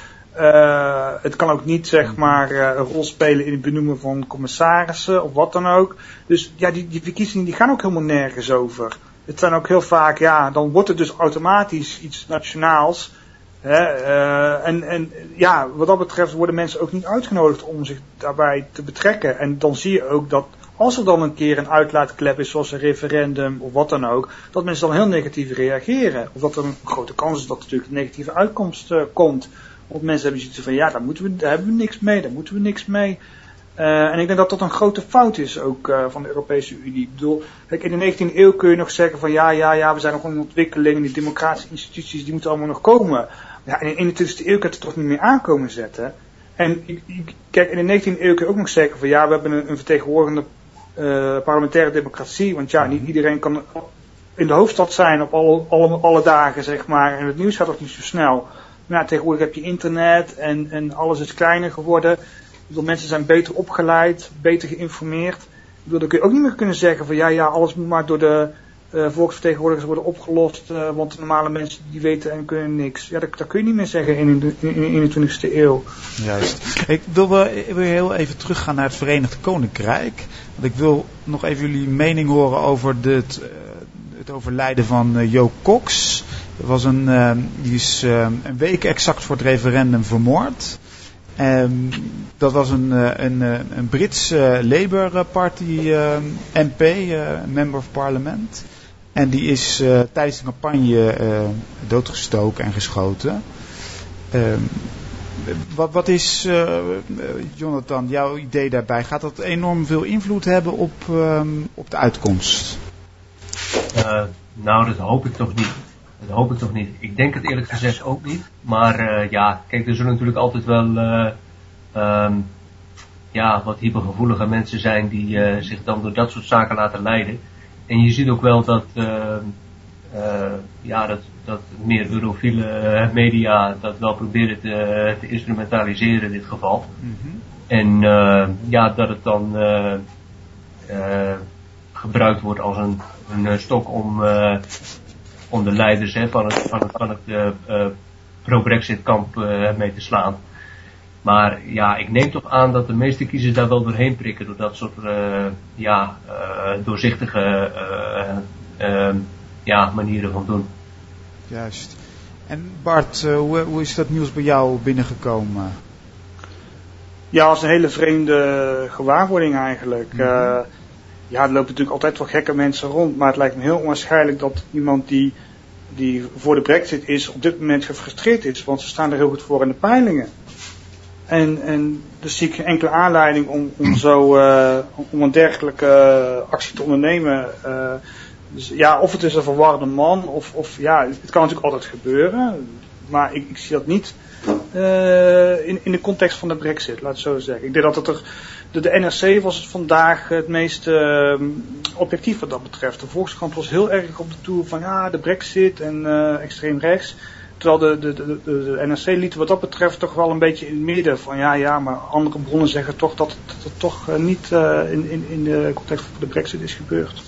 het kan ook niet zeg maar een rol spelen in het benoemen van commissarissen of wat dan ook. Dus ja, die, die verkiezingen die gaan ook helemaal nergens over. Het zijn ook heel vaak, ja, dan wordt het dus automatisch iets nationaals. Hè, uh, en, en ja, wat dat betreft worden mensen ook niet uitgenodigd om zich daarbij te betrekken. En dan zie je ook dat als er dan een keer een uitlaatklep is, zoals een referendum of wat dan ook, dat mensen dan heel negatief reageren. Of dat er een grote kans is dat er natuurlijk een negatieve uitkomst uh, komt. Want mensen hebben zoiets van, ja, daar, moeten we, daar hebben we niks mee, daar moeten we niks mee. Uh, en ik denk dat dat een grote fout is ook uh, van de Europese Unie. Ik bedoel, kijk, in de 19e eeuw kun je nog zeggen van ja, ja, ja, we zijn nog in ontwikkeling en die democratische instituties die moeten allemaal nog komen. Ja, in de 21e eeuw kan het toch niet meer aankomen zetten. En kijk, in de 19e eeuw kun je ook nog zeggen van ja, we hebben een, een vertegenwoordigende uh, parlementaire democratie. Want ja, niet iedereen kan in de hoofdstad zijn op alle, dagen, zeg maar. En het nieuws gaat ook niet zo snel. Ja, tegenwoordig heb je internet en, en alles is kleiner geworden. Bedoel, mensen zijn beter opgeleid, beter geïnformeerd. Ik dan kun je ook niet meer kunnen zeggen van ja, ja, alles moet maar door de uh, volksvertegenwoordigers worden opgelost, uh, want de normale mensen die weten en kunnen niks. Ja, dat, kun je niet meer zeggen in de, in, de 21ste eeuw. Juist. Ik wil wel heel even teruggaan naar het Verenigd Koninkrijk. Want ik wil nog even jullie mening horen over uh, het overlijden van Joe Cox. Was een, die is een week exact voor het referendum vermoord. Um, dat was een, een, een Brits Labour Party MP, Member of Parliament. En die is uh, tijdens de campagne uh, doodgestoken en geschoten. Uh, wat, wat, is, uh, Jonathan, jouw idee daarbij? Gaat dat enorm veel invloed hebben op, um, op de uitkomst? nou, dat hoop ik toch niet. Dat hoop ik toch niet. Ik denk het eerlijk gezegd ook niet. Maar ja, kijk, er zullen natuurlijk altijd wel um, ja, wat hypergevoelige mensen zijn die zich dan door dat soort zaken laten leiden en je ziet ook wel dat, uh, ja, dat, dat meer eurofiele eh, media dat wel proberen te, te instrumentaliseren in dit geval. Mm -hmm. En ja, dat het dan gebruikt wordt als een, een stok om, om de leiders hè, van het, van het, van het pro-Brexit kamp mee te slaan. Maar ja, ik neem toch aan dat de meeste kiezers daar wel doorheen prikken door dat soort uh, ja, uh, doorzichtige uh, ja, manieren van doen. Juist. En Bart, hoe, hoe, is dat nieuws bij jou binnengekomen? Ja, als een hele vreemde gewaarwording eigenlijk. Mm -hmm. Ja, er lopen natuurlijk altijd wel gekke mensen rond, maar het lijkt me heel onwaarschijnlijk dat iemand die, die voor de brexit is, op dit moment gefrustreerd is, want ze staan er heel goed voor in de peilingen. En, en dus zie ik geen enkele aanleiding om, om zo uh, om een dergelijke uh, actie te ondernemen. Uh, dus ja, of het is een verwarde man, of, of ja, het kan natuurlijk altijd gebeuren. Maar ik, ik zie dat niet in, in de context van de brexit, laat het zo zeggen. Ik denk dat het er, de, de NRC was het vandaag het meest objectief wat dat betreft. De Volkskrant was heel erg op de toer van ja, de brexit en extreem rechts. Terwijl de, de, de, de, NRC liet wat dat betreft toch wel een beetje in het midden. Van ja, ja, maar andere bronnen zeggen toch dat het, dat het toch uh, niet uh, in, in, in de context van de brexit is gebeurd.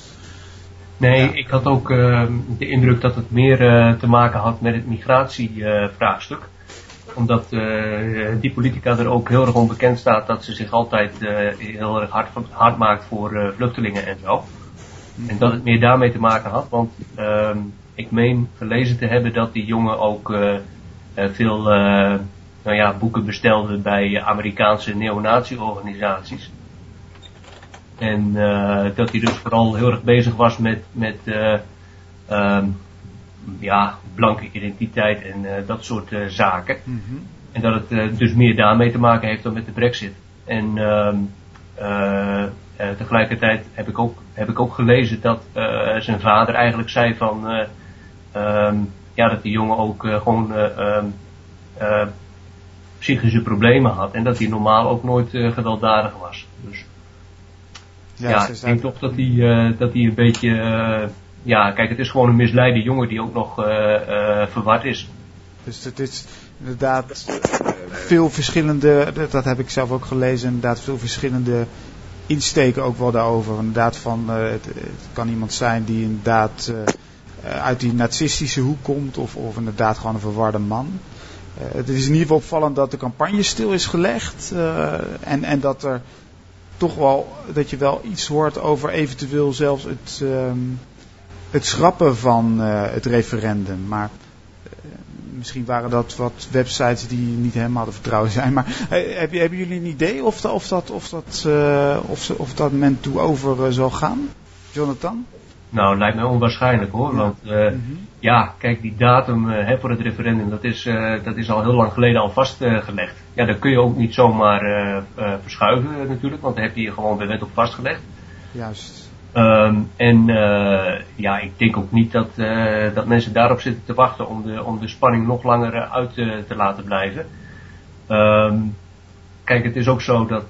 Nee, ja. ik had ook uh, de indruk dat het meer te maken had met het migratievraagstuk. Omdat die politica er ook heel erg onbekend staat dat ze zich altijd heel erg hard, hard maakt voor vluchtelingen en zo. En dat het meer daarmee te maken had, want ehm, ik meen gelezen te hebben dat die jongen ook uh, veel uh, nou ja, boeken bestelde bij Amerikaanse neonazi-organisaties. En uh, dat hij dus vooral heel erg bezig was met, met um, ja, blanke identiteit en dat soort zaken. Mm -hmm. En dat het dus meer daarmee te maken heeft dan met de brexit. En um, tegelijkertijd heb ik, ook, heb ik ook gelezen dat zijn vader eigenlijk zei van um, ja, dat die jongen ook uh, gewoon uh, uh, psychische problemen had. En dat hij normaal ook nooit gewelddadig was. Dus ja, ja ik denk toch dat hij, dat hij een beetje... ja, kijk, het is gewoon een misleide jongen die ook nog verward is. Dus het is, inderdaad veel verschillende, dat heb ik zelf ook gelezen, inderdaad veel verschillende insteken ook wel daarover. Inderdaad van, het, het, kan iemand zijn die inderdaad uit die nazistische hoek komt of, of inderdaad gewoon een verwarde man. het is in ieder geval opvallend dat de campagne stil is gelegd en, en dat er toch wel, dat je wel iets hoort over eventueel zelfs het, ehm, het schrappen van het referendum. Maar misschien waren dat wat websites die niet helemaal te vertrouwen zijn. Maar uh, heb, hebben jullie een idee of, dat, of, dat, of, dat, uh, of, of dat moment toe over uh, zal gaan? Jonathan? Nou, lijkt me onwaarschijnlijk hoor. Ja. Want mm-hmm. ja, kijk, die datum hè, voor het referendum, dat is, dat is al heel lang geleden al vastgelegd. ja, dat kun je ook niet zomaar verschuiven natuurlijk, want daar heb je je gewoon bij wet op vastgelegd. Juist. Um, en uh, ja, ik denk ook niet dat, uh, dat mensen daarop zitten te wachten om de, om de spanning nog langer uit te, te laten blijven. Um, kijk, het is ook zo dat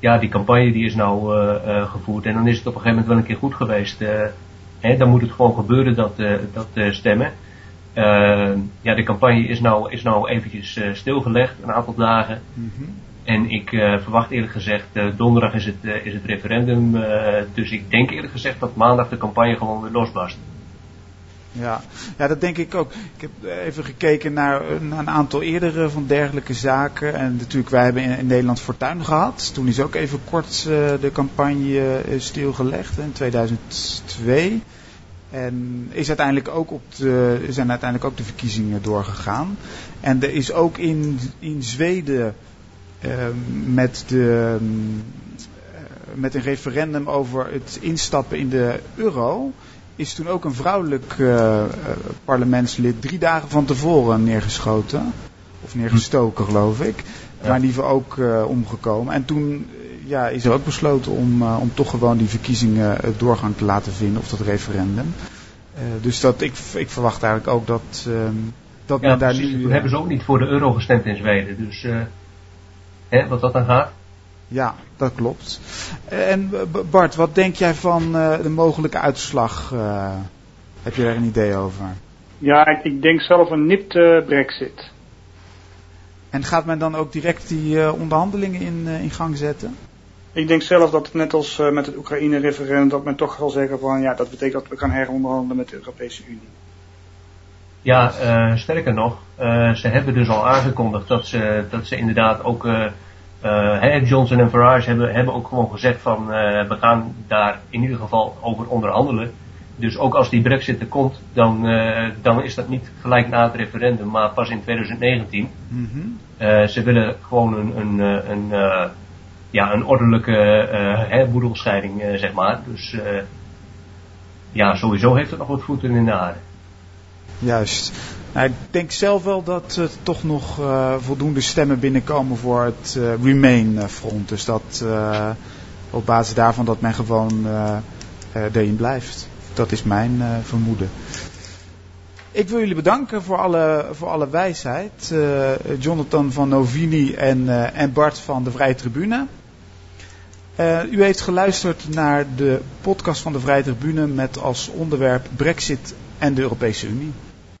ja, die campagne die is nou gevoerd en dan is het op een gegeven moment wel een keer goed geweest. hè, dan moet het gewoon gebeuren dat, dat stemmen. Ehm, ja, de campagne is nou, is nou eventjes stilgelegd, een aantal dagen. -hmm. En ik uh, verwacht eerlijk gezegd, uh, donderdag is het, uh, is het referendum. dus ik denk eerlijk gezegd dat maandag de campagne gewoon weer losbarst. Ja. ja, dat denk ik ook. Ik heb even gekeken naar, naar een aantal eerdere van dergelijke zaken. En natuurlijk, wij hebben in, Nederland Fortuin gehad. Toen is ook even kort de campagne stilgelegd in 2002. En is uiteindelijk ook op de, zijn uiteindelijk ook de verkiezingen doorgegaan. En er is ook in, in Zweden met, de, uh, met een referendum over het instappen in de euro is toen ook een vrouwelijk uh, parlementslid drie dagen van tevoren neergeschoten. Of neergestoken, geloof ik. Ja. Maar in ieder geval ook uh, omgekomen. En toen ja, is er ook besloten om, uh, om toch gewoon die verkiezingen doorgang te laten vinden, of dat referendum. dus dat, ik, ik verwacht eigenlijk ook dat, ehm, dat ja, men daar precies. nu... Toen hebben ze ook niet voor de euro gestemd in Zweden. Dus hè, wat dat dan gaat. Ja, dat klopt. En Bart, wat denk jij van uh, de mogelijke uitslag? Uh, heb je daar een idee over? Ja, ik, ik denk zelf een nipte brexit. En gaat men dan ook direct die uh, onderhandelingen in, in gang zetten? Ik denk zelf dat het net als met het Oekraïne-referendum, dat men toch zal zeggen van ja, dat betekent dat we gaan heronderhandelen met de Europese Unie. Ja, uh, sterker nog, uh, ze hebben dus al aangekondigd dat ze, dat ze inderdaad ook, uh, Johnson en Farage hebben, hebben ook gewoon gezegd van we gaan daar in ieder geval over onderhandelen. Dus ook als die brexit er komt, dan, dan is dat niet gelijk na het referendum, maar pas in 2019. Mm-hmm. ze willen gewoon een, een, een, ja, een ordelijke boedelscheiding, zeg maar. Dus ja, sowieso heeft het nog wat voeten in de aarde. Juist. Nou, ik denk zelf wel dat er toch nog uh, voldoende stemmen binnenkomen voor het uh, Remain-front. Dus dat op basis daarvan dat men gewoon erin blijft. Dat is mijn vermoeden. Ik wil jullie bedanken voor alle, voor alle wijsheid. Jonathan van Novini en, en Bart van de Vrije Tribune. u heeft geluisterd naar de podcast van de Vrije Tribune met als onderwerp Brexit en de Europese Unie.